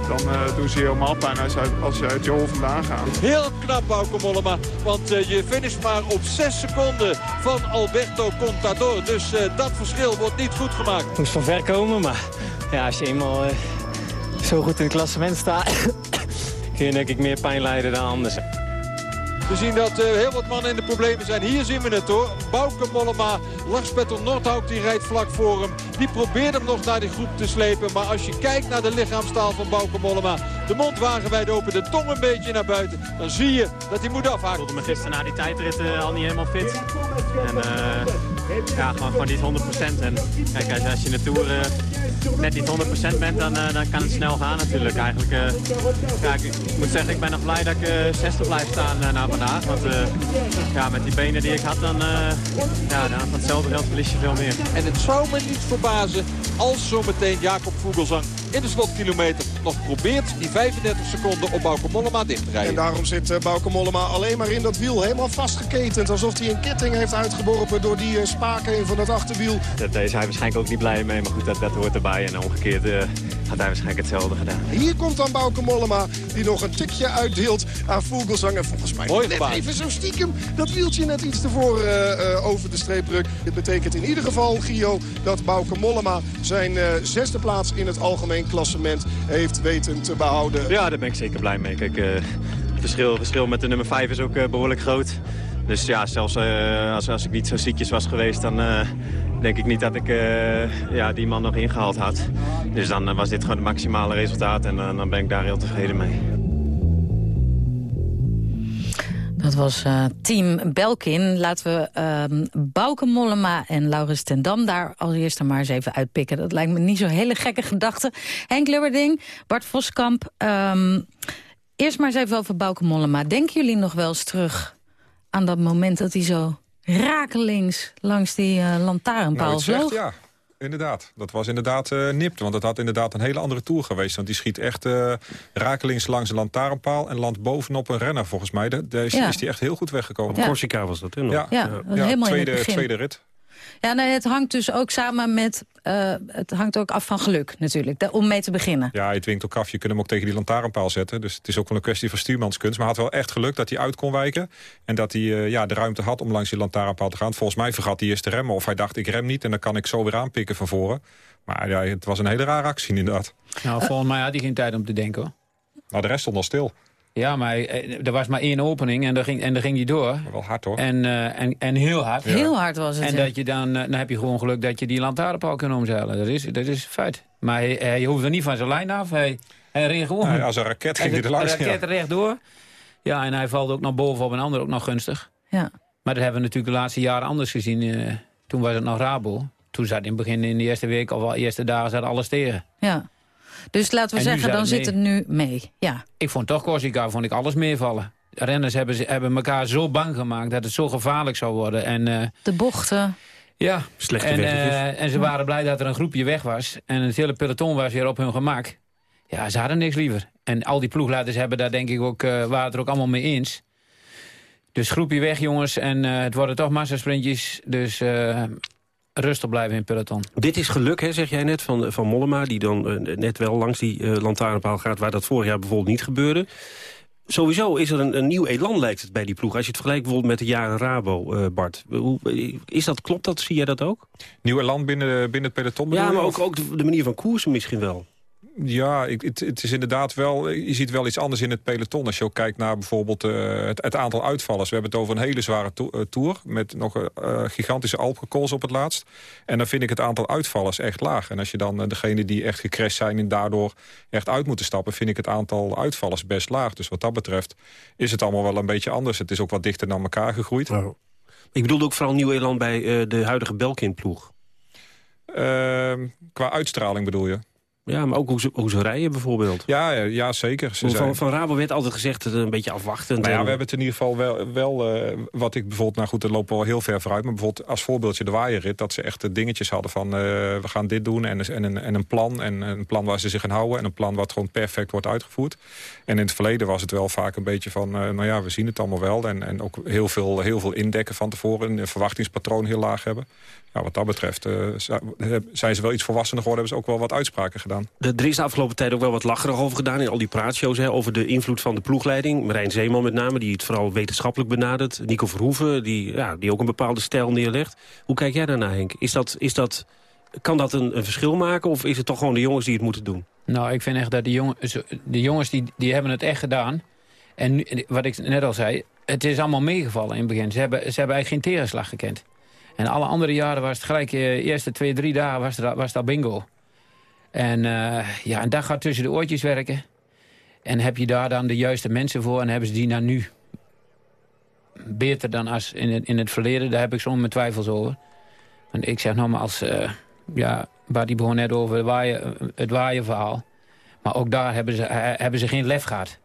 Dan uh, doen ze je helemaal pijn als, als je uit je hol vandaan gaat. Heel knap, Bauke Mollema. Want uh, je finisht maar op 6 seconden van Alberto Contador. Dus uh, dat verschil wordt niet goed gemaakt. Het moest van ver komen, maar ja, als je eenmaal zo goed in het klassement staat... kun je denk ik meer pijn lijden dan anders. We zien dat uh, heel wat mannen in de problemen zijn. Hier zien we het hoor. Bauke Mollema, Lars Petter Nordhout die rijdt vlak voor hem. Die probeert hem nog naar die groep te slepen. Maar als je kijkt naar de lichaamstaal van Bauke Mollema... de mond wagenwijd open, de tong een beetje naar buiten... dan zie je dat hij moet afhaken. Ik voelde me gisteren na die tijdrit uh, al niet helemaal fit. En uh, ja, gewoon, gewoon niet 100%. En kijk, als, je in de Tour net niet 100% bent, dan, dan kan het snel gaan natuurlijk. Eigenlijk, ja, ik, ik, moet zeggen, ik ben nog blij dat ik 60 blijf staan na vandaag. Want ja, met die benen die ik had, dan, ja, dan van hetzelfde geld verlies je veel meer. En het zou me niet verbazen als zometeen Jacob Vogelsang in de slotkilometer nog probeert die 35 seconden op Bauke Mollema dicht te rijden. En daarom zit uh, Bauke Mollema alleen maar in dat wiel helemaal vastgeketend. Alsof hij een ketting heeft uitgeborpen door die uh, spaken van het achterwiel. Daar is hij waarschijnlijk ook niet blij mee, maar goed, dat, dat hoort erbij. En omgekeerd had hij waarschijnlijk hetzelfde gedaan. Hier komt dan Bauke Mollema, die nog een tikje uitdeelt aan Vogelsang. En volgens mij Mooi net even zo stiekem dat wieltje net iets te voor eh, eh, over de streep drukt. Dit betekent in ieder geval, Gio, dat Bauke Mollema zijn eh, zesde plaats in het algemeen klassement heeft weten te behouden. Ja, daar ben ik zeker blij mee. Kijk, eh, het verschil, verschil met de nummer 5 is ook eh, behoorlijk groot. Dus ja, zelfs eh, als, als ik niet zo ziekjes was geweest, dan denk ik niet dat ik ja, die man nog ingehaald had. Dus dan was dit gewoon het maximale resultaat en dan ben ik daar heel tevreden mee. Dat was eh, team Belkin. Laten we Bouke Mollema en Laurens ten Dam daar als eerste maar eens even uitpikken. Dat lijkt me niet zo'n hele gekke gedachte. Henk Lubberding, Bart Voskamp. ehm, eerst maar eens even over Bouke Mollema. Denken jullie nog wel eens terug aan dat moment dat hij zo rakelings langs die eh, lantaarnpaal Nou, zegt, vloog? ja. Inderdaad, dat was inderdaad eh, nipt. Want het had inderdaad een hele andere tour geweest. Want die schiet echt eh, rakelings langs een lantaarnpaal... en landt bovenop een renner, volgens mij. Daar is, Ja. is die echt heel goed weggekomen. Ja. Corsica was dat, hè? Ja, Ja, dat was helemaal in het tweede, begin. tweede rit. Ja, nee, het hangt dus ook samen met... eh, het hangt ook af van geluk natuurlijk, om mee te beginnen. Ja, je dwingt ook af. Je kunt hem ook tegen die lantaarnpaal zetten. Dus het is ook wel een kwestie van stuurmanskunst. Maar hij had wel echt geluk dat hij uit kon wijken. En dat hij eh, ja, de ruimte had om langs die lantaarnpaal te gaan. Volgens mij vergat hij eerst te remmen. Of hij dacht, ik rem niet en dan kan ik zo weer aanpikken van voren. Maar ja, het was een hele rare actie inderdaad. Nou, volgens mij had hij geen tijd om te denken, hoor. Nou, de rest stond al stil. Ja, maar eh, er was maar één opening en daar ging, en daar ging hij door. Wel hard, hoor. En, eh, en, en heel hard. Heel hard was het. En ja. dat je dan, eh, dan heb je gewoon geluk dat je die lantaarnpaal kunt omzeilen. Dat is, dat is een feit. Maar hij, hij hoefde niet van zijn lijn af. Hij, hij reed gewoon. Als een raket ging Hij er langs. Een raket ja. rechtdoor. Ja, en hij valt ook nog bovenop een ander ook nog gunstig. Ja. Maar dat hebben we natuurlijk de laatste jaren anders gezien. Eh, toen was het nog Rabo. Toen zat in het begin in de eerste week of de eerste dagen zat alles tegen. Ja. Dus laten we En zeggen, dan het zit het nu mee. Ja. Ik vond toch Corsica vond ik alles meevallen. Renners hebben, ze- hebben elkaar zo bang gemaakt dat het zo gevaarlijk zou worden. En, eh, De bochten. ja, Slechte en, eh, en ze waren blij dat er een groepje weg was. En het hele peloton was weer op hun gemak. Ja, ze hadden niks liever. En al die ploegleiders hebben daar denk ik ook, eh, waren het er ook allemaal mee eens. Dus groepje weg jongens. En eh, het worden toch massasprintjes. Dus eh, rustig blijven in peloton. Dit is geluk, hè, zeg jij net, van, van Mollema... die dan eh, net wel langs die eh, lantaarnpaal gaat... waar dat vorig jaar bijvoorbeeld niet gebeurde. Sowieso is er een, een nieuw elan, lijkt het, bij die ploeg. Als je het vergelijkt bijvoorbeeld met de jaren Rabo, eh, Bart. Hoe, is dat, klopt dat? Zie jij dat ook? Nieuw elan binnen, binnen het peloton bedoel Ja, maar ook, ook de, de manier van koersen misschien wel. Ja, ik, het, het is inderdaad wel... Je ziet wel iets anders in het peloton. Als je ook kijkt naar bijvoorbeeld eh, het, het aantal uitvallers. We hebben het over een hele zware to- eh, tour... met nog een eh, gigantische alpgekools op het laatst. En dan vind ik het aantal uitvallers echt laag. En als je dan degene die echt gecrashed zijn... en daardoor echt uit moeten stappen... vind ik het aantal uitvallers best laag. Dus wat dat betreft is het allemaal wel een beetje anders. Het is ook wat dichter naar elkaar gegroeid. Ik bedoelde ook vooral nieuw elan bij de huidige Belkin-ploeg. Uh, qua uitstraling bedoel je? Ja, maar ook hoe ze, hoe ze rijden bijvoorbeeld. Ja, ja, ja zeker. Ze van, van Rabo werd altijd gezegd het een beetje afwachtend. Nou ja, we hebben het in ieder geval wel... wel uh, wat ik bijvoorbeeld... Nou goed, dat lopen we wel heel ver vooruit. Maar bijvoorbeeld als voorbeeldje de waaierrit... dat ze echt dingetjes hadden van... Uh, we gaan dit doen en, en, een, en een plan. En een plan waar ze zich aan houden. En een plan wat gewoon perfect wordt uitgevoerd. En in het verleden was het wel vaak een beetje van... Uh, nou ja, we zien het allemaal wel. En, en ook heel veel, heel veel indekken van tevoren. Een verwachtingspatroon heel laag hebben. Ja, wat dat betreft zijn ze wel iets volwassener geworden. Hebben ze ook wel wat uitspraken gedaan. De, er is de afgelopen tijd ook wel wat lacherig over gedaan... in al die praatshows hè, over de invloed van de ploegleiding. Marijn Zeeman met name, die het vooral wetenschappelijk benadert. Nico Verhoeven, die, ja, die ook een bepaalde stijl neerlegt. Hoe kijk jij daarnaar, Henk? Is dat, is dat, kan dat een, een verschil maken of is het toch gewoon de jongens die het moeten doen? Nou, ik vind echt dat de, jongens, de jongens die, die hebben het echt gedaan. En nu, wat ik net al zei, het is allemaal meegevallen in het begin. Ze hebben, ze hebben eigenlijk geen tegenslag gekend. En alle andere jaren was het gelijk, de eerste twee, drie dagen was het, was dat bingo. En uh, ja, en dat gaat tussen de oortjes werken. En heb je daar dan de juiste mensen voor en hebben ze die nou nu beter dan als in het, in het verleden? Daar heb ik soms mijn twijfels over. Want ik zeg nogmaals, uh, ja, waar die begon net over het waaien, het waaienverhaal. Maar ook daar hebben ze, hebben ze geen lef gehad.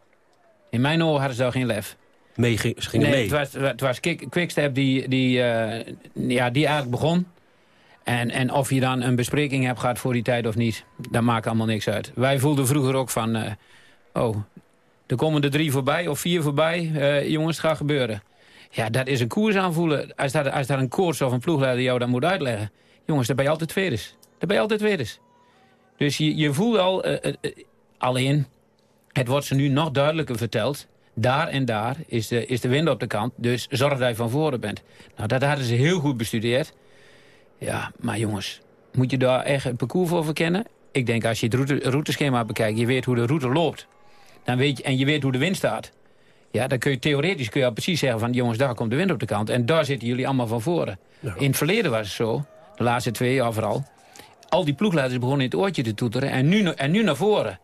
In mijn ogen hadden ze daar geen lef. Mee, ze gingen nee, mee? Het was, het was Quickstep die, die, uh, ja, die eigenlijk begon. En, en of je dan een bespreking hebt gehad voor die tijd of niet, dat maakt allemaal niks uit. Wij voelden vroeger ook van, uh, oh, er komen er drie voorbij of vier voorbij. Uh, jongens, het gaat gebeuren. Ja, dat is een koers aanvoelen. Als daar, als daar een koers of een ploegleider jou dan moet uitleggen. Jongens, daar ben je altijd tweeders. Daar ben je altijd tweeders. Dus je, je voelt al, eh, eh, alleen, het wordt ze nu nog duidelijker verteld. Daar en daar is de, is de wind op de kant, dus zorg dat je van voren bent. Nou, dat hadden ze heel goed bestudeerd. Ja, maar jongens, moet je daar echt een parcours voor verkennen? Ik denk als je het route, routeschema bekijkt, je weet hoe de route loopt. Dan weet je, en je weet hoe de wind staat. Ja, dan kun je theoretisch kun je al precies zeggen van... jongens, daar komt de wind op de kant. En daar zitten jullie allemaal van voren. In het verleden was het zo, de laatste twee jaar vooral... al die ploegleiders begonnen in het oortje te toeteren en nu, en nu naar voren.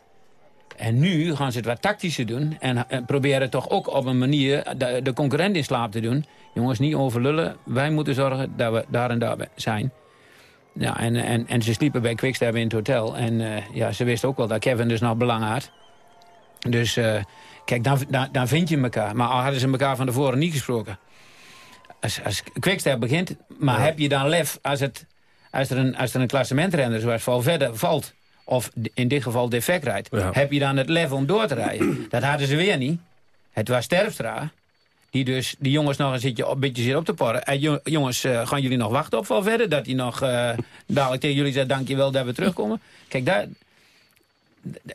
En nu gaan ze het wat tactischer doen... en, en proberen toch ook op een manier de, de concurrent in slaap te doen. Jongens, niet overlullen. Wij moeten zorgen dat we daar en daar zijn. Ja, en, en, en ze sliepen bij Quickstep in het hotel. En uh, ja, ze wisten ook wel dat Kevin dus nog belang had. Dus... Uh, Kijk, dan, dan, dan, vind je elkaar. Maar al hadden ze elkaar van tevoren niet gesproken. Als, als Quickstep begint, maar heb je dan lef als, het, als, er een, als er een klassementrenner zoals Valverde valt... of in dit geval defect rijdt, heb je dan het lef om door te rijden? dat hadden ze weer niet. Het was Terpstra, die dus die jongens nog een, zitje, een beetje zit op te porren. En jongens, uh, gaan jullie nog wachten op Valverde? Dat hij nog uh, dadelijk tegen jullie zegt, dankjewel dat we terugkomen? Kijk, daar,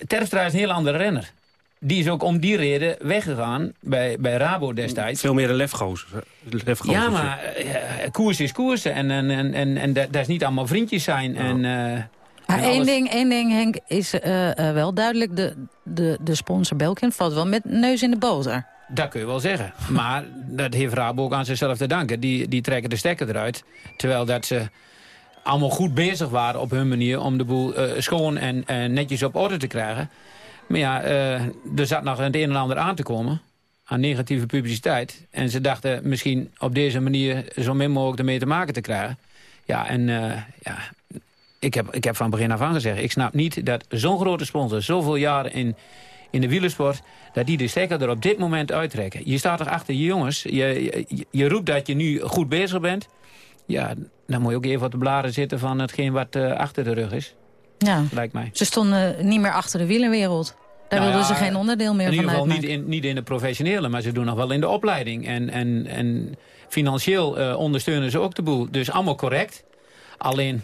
Terpstra is een heel andere renner die is ook om die reden weggegaan bij, bij Rabo destijds. Veel meer een lefgoos. Ja, maar uh, koers is koers. En, en, en, en, en dat is niet allemaal vriendjes zijn. En, maar één, ding, één ding, Henk, is uh, wel duidelijk. De, de, de sponsor Belkin valt wel met neus in de boter. Dat kun je wel zeggen. Maar dat heeft Rabo ook aan zichzelf te danken. Die, die trekken de stekker eruit. Terwijl dat ze allemaal goed bezig waren op hun manier... om de boel schoon en netjes op orde te krijgen. Maar ja, er zat nog het een en ander aan te komen aan negatieve publiciteit. En ze dachten misschien op deze manier zo min mogelijk ermee te maken te krijgen. Ja, en uh, ja, ik, heb, ik heb van begin af aan gezegd... ik snap niet dat zo'n grote sponsor, zoveel jaren in, in de wielersport... dat die de stekker er op dit moment uittrekken. Je staat toch achter je jongens. Je, je, je, roept dat je nu goed bezig bent. Ja, dan moet je ook even op de blaren zitten van hetgeen wat uh, achter de rug is. Ja. Lijkt mij. Ze stonden niet meer achter de wielerwereld. Daar nou wilden ja, ze geen onderdeel meer van In ieder geval niet in, niet in de professionele, maar ze doen nog wel in de opleiding. En, en, en financieel uh, ondersteunen ze ook de boel. Dus allemaal correct. Alleen,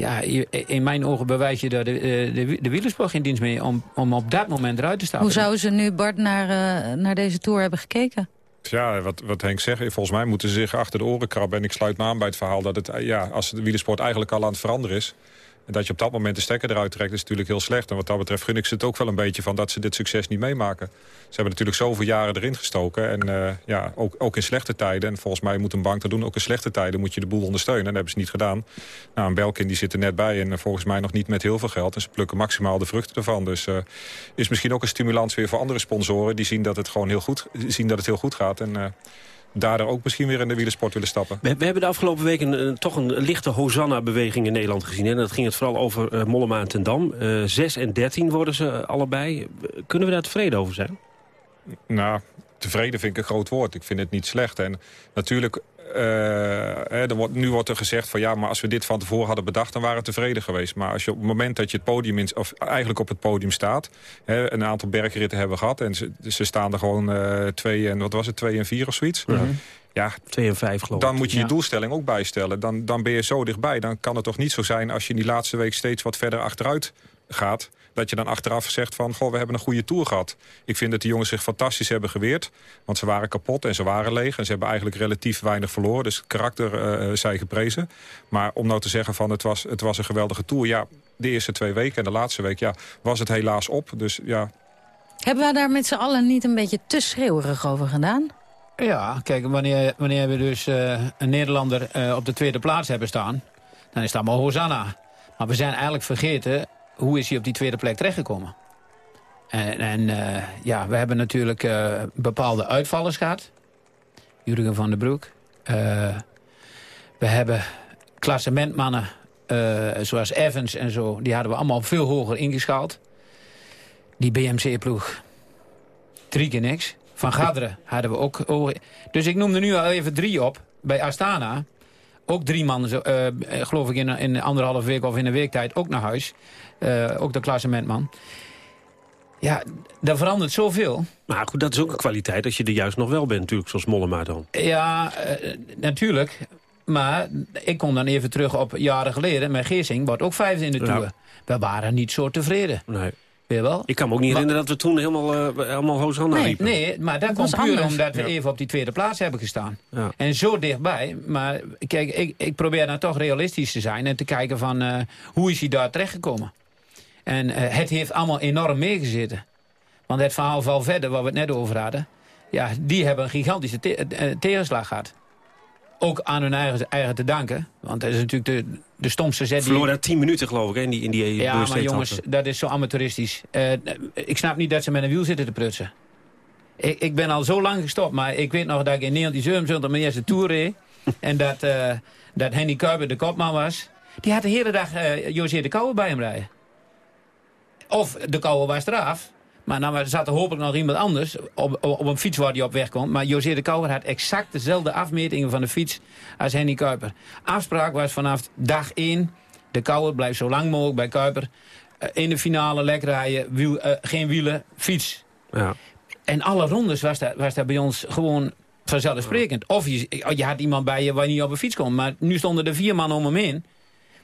ja, in mijn ogen bewijs je daar de, de, de wielersport geen dienst mee... Om, om op dat moment eruit te staan. Hoe zouden ze nu, Bart, naar, uh, naar deze Tour hebben gekeken? Ja, wat, wat Henk zegt, volgens mij moeten ze zich achter de oren krabben. En ik sluit me aan bij het verhaal dat het, ja, als de wielersport eigenlijk al aan het veranderen is... Dat je op dat moment de stekker eruit trekt is natuurlijk heel slecht. En wat dat betreft gun ik ze het ook wel een beetje van dat ze dit succes niet meemaken. Ze hebben natuurlijk zoveel jaren erin gestoken. En uh, ja, ook, ook in slechte tijden. En volgens mij moet een bank dat doen. Ook in slechte tijden moet je de boel ondersteunen. En dat hebben ze niet gedaan. Nou, een Belkin die zit er net bij. En uh, volgens mij nog niet met heel veel geld. En ze plukken maximaal de vruchten ervan. Dus uh, is misschien ook een stimulans weer voor andere sponsoren. Die zien dat het gewoon heel goed, zien dat het heel goed gaat. En daardoor ook misschien weer in de wielersport willen stappen. We, we hebben de afgelopen weken een, toch een lichte Hosanna-beweging in Nederland gezien. Hè? Dat ging het vooral over uh, Mollema en Ten Dam. Uh, 6 en 13 worden ze allebei. Kunnen we daar tevreden over zijn? Nou, tevreden vind ik een groot woord. Ik vind het niet slecht. En natuurlijk uh, wordt, nu wordt er gezegd van ja, maar als we dit van tevoren hadden bedacht... dan waren we tevreden geweest. Maar als je op het moment dat je het podium, in, of eigenlijk op het podium staat... Hè, een aantal bergritten hebben gehad en ze, ze staan er gewoon uh, twee en wat was het, twee en vier of zoiets... Ja. Ja, 2 en 5 geloof ik. Dan moet je je doelstelling ook bijstellen. Dan, dan ben je zo dichtbij. Dan kan het toch niet zo zijn als je in die laatste week steeds wat verder achteruit gaat dat je dan achteraf zegt van... goh, we hebben een goede tour gehad. Ik vind dat de jongens zich fantastisch hebben geweerd. Want ze waren kapot en ze waren leeg. En ze hebben eigenlijk relatief weinig verloren. Dus karakter uh, zij geprezen. Maar om nou te zeggen van het was, het was een geweldige tour... ja, de eerste twee weken en de laatste week ja, was het helaas op. Dus ja... Hebben we daar met z'n allen niet een beetje te schreeuwerig over gedaan? Ja, kijk, wanneer, wanneer we dus uh, een Nederlander uh, op de tweede plaats hebben staan... dan is dat maar Hosanna. Maar we zijn eigenlijk vergeten hoe is hij op die tweede plek terechtgekomen? En, en uh, ja, we hebben natuurlijk uh, bepaalde uitvallers gehad. Jurgen van den Broek. Uh, we hebben klassementmannen zoals Evans en zo. Die hadden we allemaal veel hoger ingeschaald. Die BMC-ploeg. Drie keer niks. Van Gadre hadden we ook. Dus ik noemde nu al even drie op. Bij Astana ook drie mannen, uh, geloof ik, in, in anderhalve week of in een week tijd ook naar huis. Uh, ook de klassementman. Ja, daar verandert zoveel. Maar goed, dat is ook een kwaliteit als je er juist nog wel bent, natuurlijk, zoals Mollema dan. Ja, uh, natuurlijk. Maar ik kom dan even terug op jaren geleden. Met Geersing wordt ook vijfde in de Ja. Tour. We waren niet zo tevreden. Nee. Weer wel? Ik kan me ook niet Maar- herinneren dat we toen helemaal, eh helemaal Hosanna Nee, riepen. nee, maar dat Dat komt was puur anders. omdat we Ja. even op die tweede plaats hebben gestaan. Ja. En zo dichtbij. Maar kijk, ik, ik probeer dan toch realistisch te zijn... en te kijken van eh, hoe is hij daar terechtgekomen. En eh, het heeft allemaal enorm meegezeten. Want het verhaal van verder, waar we het net over hadden... ja, die hebben een gigantische te- tegenslag gehad. Ook aan hun eigen, eigen te danken. Want dat is natuurlijk de, de stomste zet... die- Verloor daar tien minuten geloof ik hè, in die, in die ja, maar jongens, dat is zo amateuristisch. Eh, ik snap niet dat ze met een wiel zitten te prutsen. Ik, ik ben al zo lang gestopt, maar ik weet nog dat ik in 1977 mijn eerste Tour reed. en dat, eh, dat Henny Kuiper de kopman was. Die had de hele dag José de Kouwer bij hem rijden. Of de Kouwer was eraf. Maar dan zat er hopelijk nog iemand anders op, op, op een fiets waar hij op weg komt. Maar José de Kouwer had exact dezelfde afmetingen van de fiets als Henny Kuiper. Afspraak was vanaf dag 1. De Kouwer blijft zo lang mogelijk bij Kuiper. Eh, in de finale lekker rijden, wiel, eh, geen wielen, fiets. Ja. En alle rondes was dat, was dat bij ons gewoon vanzelfsprekend. Of je, je had iemand bij je waar je niet op een fiets kon. Maar nu stonden er vier man om hem heen.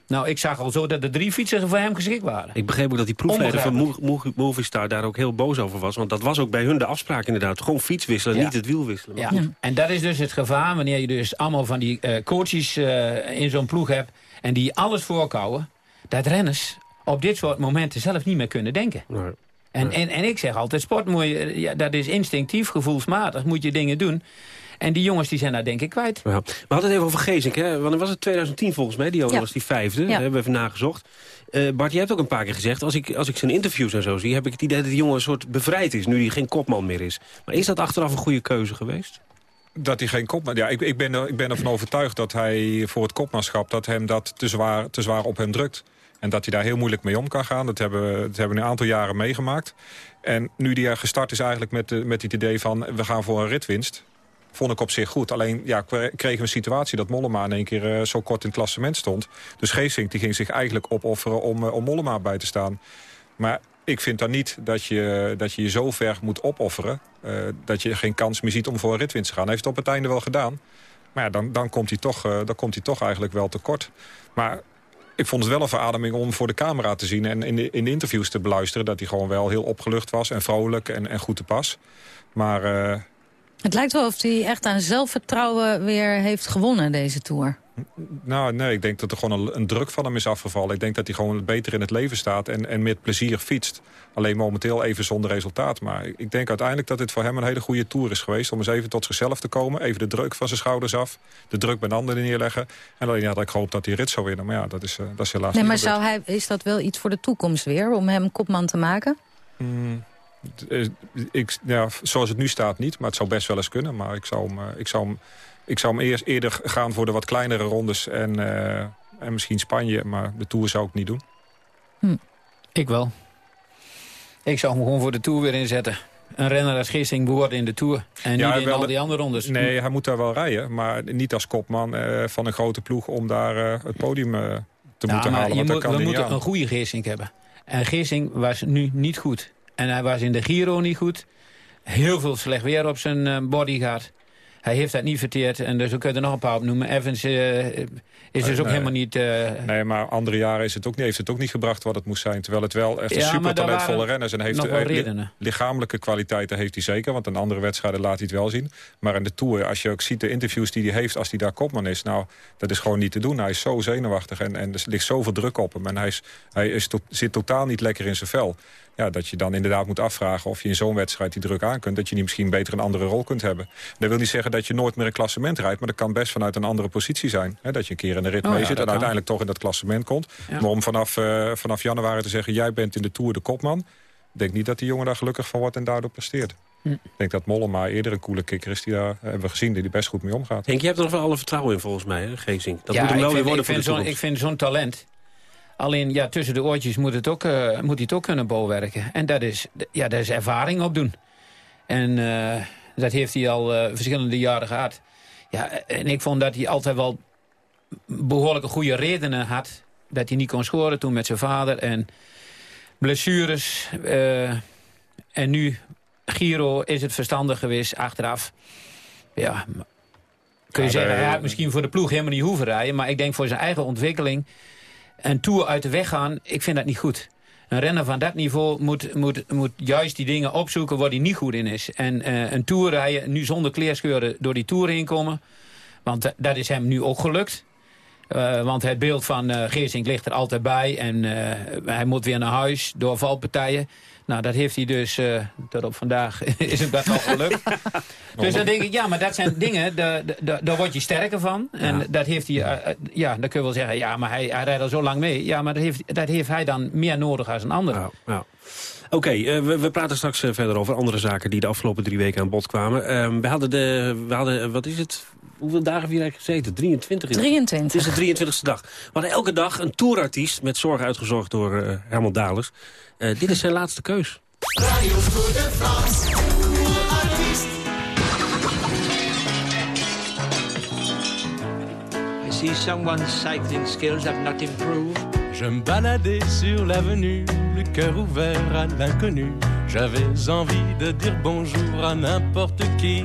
Nou, ik zag al zo dat er drie fietsers voor hem geschikt waren. Ik begreep ook dat die proefleider van Mo- Mo- Movistar daar ook heel boos over was. Want dat was ook bij hun de afspraak inderdaad. Gewoon fiets wisselen, Ja. niet het wiel wisselen. Ja. En dat is dus het gevaar wanneer je dus allemaal van die eh, coaches eh, in zo'n ploeg hebt... en die alles voorkouwen, dat renners op dit soort momenten zelf niet meer kunnen denken. En, en, en ik zeg altijd, sport moet je, ja, dat is instinctief, gevoelsmatig, moet je dingen doen. En die jongens die zijn daar denk ik kwijt. Ja. We hadden het even over Gezink, hè? Want dan was het 2010 volgens mij, die Ja. was die vijfde. Ja. Dat hebben we even nagezocht. Eh Bart, je hebt ook een paar keer gezegd, als ik, als ik zijn interviews en zo zie... heb ik het idee dat die jongen een soort bevrijd is, nu hij geen kopman meer is. Maar is dat achteraf een goede keuze geweest? Dat hij geen kopman... Ja, ik, ik, ben er, ik ben ervan overtuigd dat hij voor het kopmanschap... dat hem dat te zwaar, te zwaar op hem drukt. En dat hij daar heel moeilijk mee om kan gaan. Dat hebben, we- dat hebben we een aantal jaren meegemaakt. En nu die gestart is eigenlijk met, de, met het idee van... we gaan voor een ritwinst. Vond ik op zich goed. Alleen ja, kregen we een situatie dat Mollema in één keer eh, zo kort in het klassement stond. Dus Geesink die ging zich eigenlijk opofferen om, eh, om Mollema bij te staan. Maar ik vind dan niet dat je dat je, je zo ver moet opofferen... eh, dat je geen kans meer ziet om voor een ritwinst te gaan. Hij heeft het op het einde wel gedaan. Maar ja, dan, dan, komt hij toch, dan komt hij toch eigenlijk wel tekort. Maar ik vond het wel een verademing om voor de camera te zien... en in de, in de interviews te beluisteren... dat hij gewoon wel heel opgelucht was en vrolijk en, en goed te pas. Maar Het lijkt wel of hij echt aan zelfvertrouwen weer heeft gewonnen, deze Tour. nou, nee, ik denk dat er gewoon een, een druk van hem is afgevallen. Ik denk dat hij gewoon beter in het leven staat en, en met plezier fietst. Alleen momenteel even zonder resultaat. Maar ik denk uiteindelijk dat dit voor hem een hele goede tour is geweest... om eens even tot zichzelf te komen. Even de druk van zijn schouders af. De druk bij de anderen neerleggen. En alleen ja, dat ik hoop dat hij rit zou winnen. Maar ja, dat is, eh, dat is helaas Nee, maar zou hij, is dat wel iets voor de toekomst weer, om hem kopman te maken? Mm, ik, ja, zoals het nu staat niet, maar het zou best wel eens kunnen. Maar ik zou hem, eh, ik zou hem, ik zou hem eerst eerder gaan voor de wat kleinere rondes en, eh, en misschien Spanje. Maar de Tour zou ik niet doen. Ik wel. Ik zou hem gewoon voor de Tour weer inzetten. Een renner als Geesting behoort in de Tour. En Ja, niet in wel- al die andere rondes. Nee, hij moet daar wel rijden. Maar niet als kopman eh, van een grote ploeg om daar eh, het podium eh, te Ja, moeten maar halen. Want dat moet, kan we moeten aan. een goede Geesink hebben. En Geesink was nu niet goed. En hij was in de Giro niet goed. Heel veel slecht weer op zijn eh, body gehad. Hij heeft dat niet verteerd. En dus we kunnen er nog een paar opnoemen. Evans eh, is dus Nee, ook nee. helemaal niet... eh, Nee, maar andere jaren is het ook niet, heeft het ook niet gebracht wat het moest zijn. Terwijl het wel echt een Ja, super talentvolle waren renner is. En heeft eh, lichamelijke kwaliteiten heeft hij zeker. Want in andere wedstrijden laat hij het wel zien. Maar in de Tour, als je ook ziet de interviews die hij heeft... als hij daar kopman is, nou, dat is gewoon niet te doen. Hij is zo zenuwachtig en, en er ligt zoveel druk op hem. En hij, is, hij is to- zit totaal niet lekker in zijn vel. Ja, dat je dan inderdaad moet afvragen of je in zo'n wedstrijd die druk aan kunt. Dat je niet misschien beter een andere rol kunt hebben. Dat wil niet zeggen dat je nooit meer een klassement rijdt. Maar dat kan best vanuit een andere positie zijn. Hè, dat je een keer in de rit Oh ja, mee zit en kan. uiteindelijk toch in dat klassement komt. Ja. Maar om vanaf, eh, vanaf januari te zeggen... jij bent in de Tour de kopman... ik denk niet dat die jongen daar gelukkig van wordt en daardoor presteert. Hm. Ik denk dat Mollema eerder een coole kikker is... die daar eh, hebben we gezien, die er best goed mee omgaat. Henk, je hebt er nog wel alle vertrouwen in volgens mij, hè, Geesink. Dat ja, moet hem wel ik weer vind, worden ik voor de vind zo'n- toekomst. Ik vind zo'n talent. Alleen ja, tussen de oortjes moet, het ook, eh, moet hij het ook kunnen bolwerken. En dat is, ja, dat is ervaring opdoen. En eh, dat heeft hij al eh, verschillende jaren gehad. Ja, en ik vond dat hij altijd wel behoorlijke goede redenen had... dat hij niet kon scoren toen met zijn vader. En blessures. eh, en nu, Giro, is het verstandig geweest achteraf. Ja, kun je Ja, zeggen, hij had misschien voor de ploeg helemaal niet hoeven rijden. Maar ik denk voor zijn eigen ontwikkeling... een Tour uit de weg gaan, ik vind dat niet goed. Een renner van dat niveau moet, moet, moet juist die dingen opzoeken waar hij niet goed in is. En eh, een Tour rijden, nu zonder kleerscheuren door die Tour heen komen. Want eh, dat is hem nu ook gelukt. Eh, want het beeld van eh Geersink ligt er altijd bij. En eh, hij moet weer naar huis door valpartijen. Nou, dat heeft hij dus, tot op vandaag is hem dat al gelukt. dus dan denk ik, ja, maar dat zijn dingen, daar, daar, daar word je sterker van. En dat heeft hij, ja, dan kun je wel zeggen, ja, maar hij, hij rijdt al zo lang mee. Ja, maar dat heeft, dat heeft hij dan meer nodig als een ander. Ja. Oké, we, we praten straks verder over andere zaken die de afgelopen drie weken aan bod kwamen. Ehm, we hadden de, we hadden, wat is het? Hoeveel dagen heb je eigenlijk gezeten? 23? is het. 23. Het is de 23e dag. We hadden elke dag een tourartiest met zorg uitgezorgd door eh, Herman Dalers. Eh, dit is zijn laatste keus. Radio de. Tourartiest. I see someone's cycling skills have not improved. Je me baladais sur l'avenue, le cœur ouvert à l'inconnu. J'avais envie de dire bonjour à n'importe qui,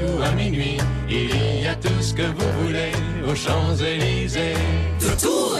à minuit, il y a tout ce que vous voulez aux Champs-Élysées. De Tour.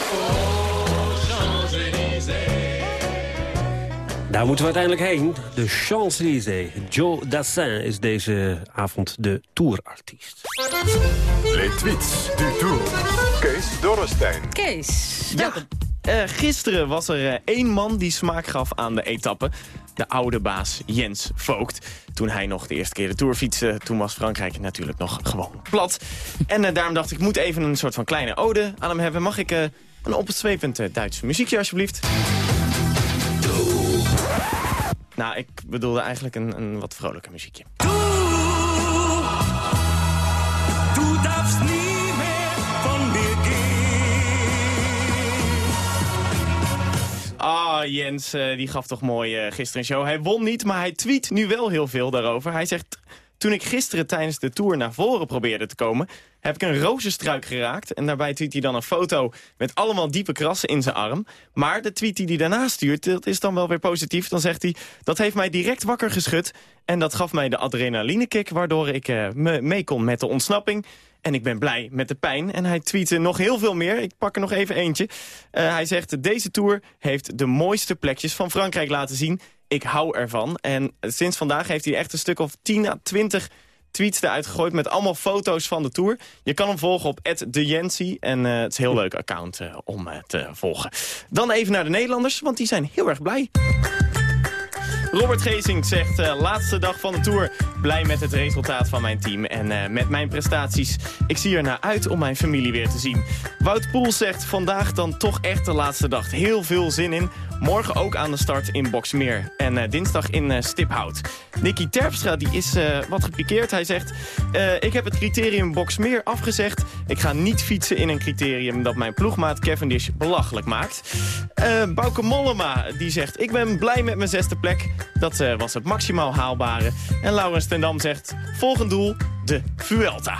Daar moeten we uiteindelijk heen. De Champs-Élysées. Joe Dassin is deze avond de tourartiest. Les tweets du Tour. Kees Dorrestein. Kees. Ja, eh, gisteren was er eh, één man die smaak gaf aan de etappe. De oude baas Jens Vogt. Toen hij nog de eerste keer de Tour fietste, toen was Frankrijk natuurlijk nog gewoon plat. En eh, daarom dacht ik, ik moet even een soort van kleine ode aan hem hebben. Mag ik eh, een opzwepend eh, Duits muziekje alsjeblieft? Nou, ik bedoelde eigenlijk een, een wat vrolijker muziekje. Ah, Jens, eh, die gaf toch mooi eh, gisteren een show. Hij won niet, maar hij tweet nu wel heel veel daarover. Hij zegt, toen ik gisteren tijdens de Tour naar voren probeerde te komen... heb ik een rozenstruik geraakt. En daarbij tweet hij dan een foto met allemaal diepe krassen in zijn arm. Maar de tweet die hij daarna stuurt, dat is dan wel weer positief. Dan zegt hij, dat heeft mij direct wakker geschud. En dat gaf mij de adrenalinekick, waardoor ik eh, me mee kon met de ontsnapping. En ik ben blij met de pijn. En hij tweette nog heel veel meer. Ik pak er nog even eentje. Eh, hij zegt, deze Tour heeft de mooiste plekjes van Frankrijk laten zien. Ik hou ervan. En sinds vandaag heeft hij echt een stuk of 10 à 20 tweets eruit gegooid... met allemaal foto's van de Tour. Je kan hem volgen op @dejency En eh, het is een heel leuk account eh, om eh, te volgen. Dan even naar de Nederlanders, want die zijn heel erg blij. Robert Geesink zegt, laatste dag van de Tour. Blij met het resultaat van mijn team en met mijn prestaties. Ik zie er naar uit om mijn familie weer te zien. Wout Poel zegt, vandaag dan toch echt de laatste dag. Heel veel zin in. Morgen ook aan de start in Boksmeer. En uh, dinsdag in Stiphout. Nicky Terpstra die is wat gepikeerd. Hij zegt, ik heb het criterium Boksmeer afgezegd. Ik ga niet fietsen in een criterium dat mijn ploegmaat Cavendish belachelijk maakt. Bouke Mollema die zegt, ik ben blij met mijn zesde plek. Dat was het maximaal haalbare. En Laurens ten Dam zegt, volgend doel, de Vuelta.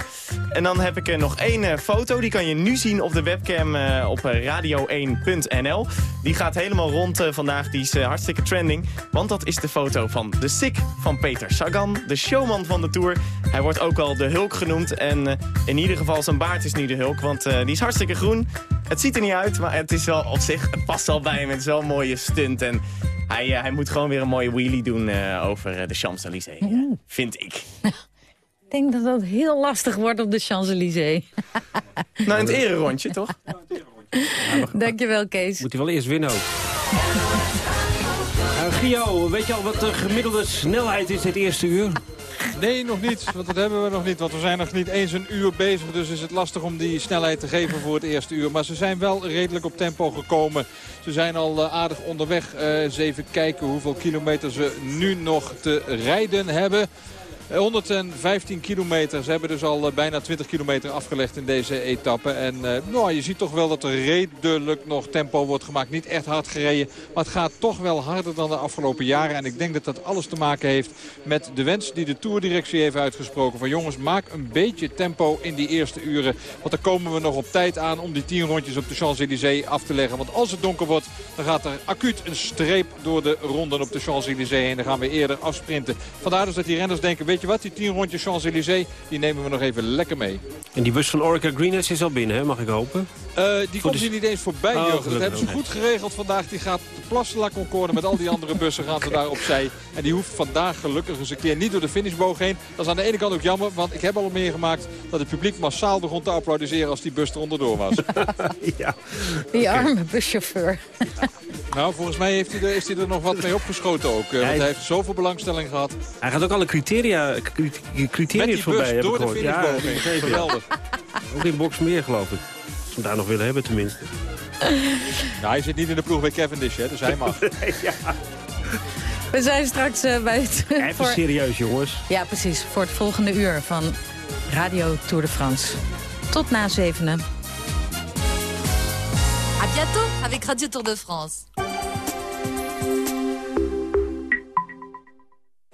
En dan heb ik nog één uh, foto. Die kan je nu zien op de webcam uh, op radio1.nl. Die gaat helemaal rond vandaag. Die is hartstikke trending. Want dat is de foto van de Sik van Peter Sagan. De showman van de Tour. Hij wordt ook al de Hulk genoemd. En in ieder geval zijn baard is nu de Hulk. Want die is hartstikke groen. Het ziet er niet uit, maar het is wel op zich, het past wel bij hem. Het is wel een mooie stunt. En hij, hij moet gewoon weer een mooie wheelie doen over de Champs-Élysées. Mm. vind ik. Ik denk dat dat heel lastig wordt op de Champs-Élysées. nou, in het ererondje, toch? Ja, Dankjewel, Kees. Moet hij wel eerst winnen ook. Gio, weet je al wat de gemiddelde snelheid is dit eerste uur? Nee, nog niet. Want dat hebben we nog niet. Want we zijn nog niet eens een uur bezig. Dus is het lastig om die snelheid te geven voor het eerste uur. Maar ze zijn wel redelijk op tempo gekomen. Ze zijn al aardig onderweg. Uh, eens even kijken hoeveel kilometer ze nu nog te rijden hebben. 115 kilometer. Ze hebben dus al bijna 20 kilometer afgelegd in deze etappe. En uh, nou, je ziet toch wel dat er redelijk nog tempo wordt gemaakt. Niet echt hard gereden, maar het gaat toch wel harder dan de afgelopen jaren. En ik denk dat dat alles te maken heeft met de wens die de Tourdirectie heeft uitgesproken. Van jongens, maak een beetje tempo in die eerste uren. Want dan komen we nog op tijd aan om die 10 rondjes op de Champs-Élysées af te leggen. Want als het donker wordt, dan gaat er acuut een streep door de ronden op de Champs-Élysées heen. Dan gaan we eerder afsprinten. Vandaar dus dat die renners denken, weet je wat, die 10 rondjes Champs-Élysées, die nemen we nog even lekker mee. En die bus van Orica Greenwich is al binnen, hè? mag ik hopen? Uh, die komt hier niet eens voorbij, oh, Jurgen. Dat hebben ze goed geregeld vandaag. Die gaat de Plassenla Concorde met al die andere bussen gaan ze daar opzij. En die hoeft vandaag gelukkig eens een keer niet door de finishboog heen. Dat is aan de ene kant ook jammer, want ik heb al meegemaakt dat het publiek massaal begon te applaudisseren als die bus er onderdoor was. ja. Die arme buschauffeur. nou, volgens mij heeft hij er, hij er nog wat mee opgeschoten ook. Uh, want hij heeft zoveel belangstelling gehad. Hij gaat ook alle criteria, criteria voorbij. door de finishboog ja. Geweldig. Ook in box meer, geloof ik. Als we hem daar nog willen hebben, tenminste. Nou, hij zit niet in de ploeg bij Cavendish, hè, dus hij mag. ja. We zijn straks uh, bij het... Even voor... serieus, jongens. Ja, precies. Voor het volgende uur van Radio Tour de France. Tot na zevenen. A bientôt avec Radio Tour de France.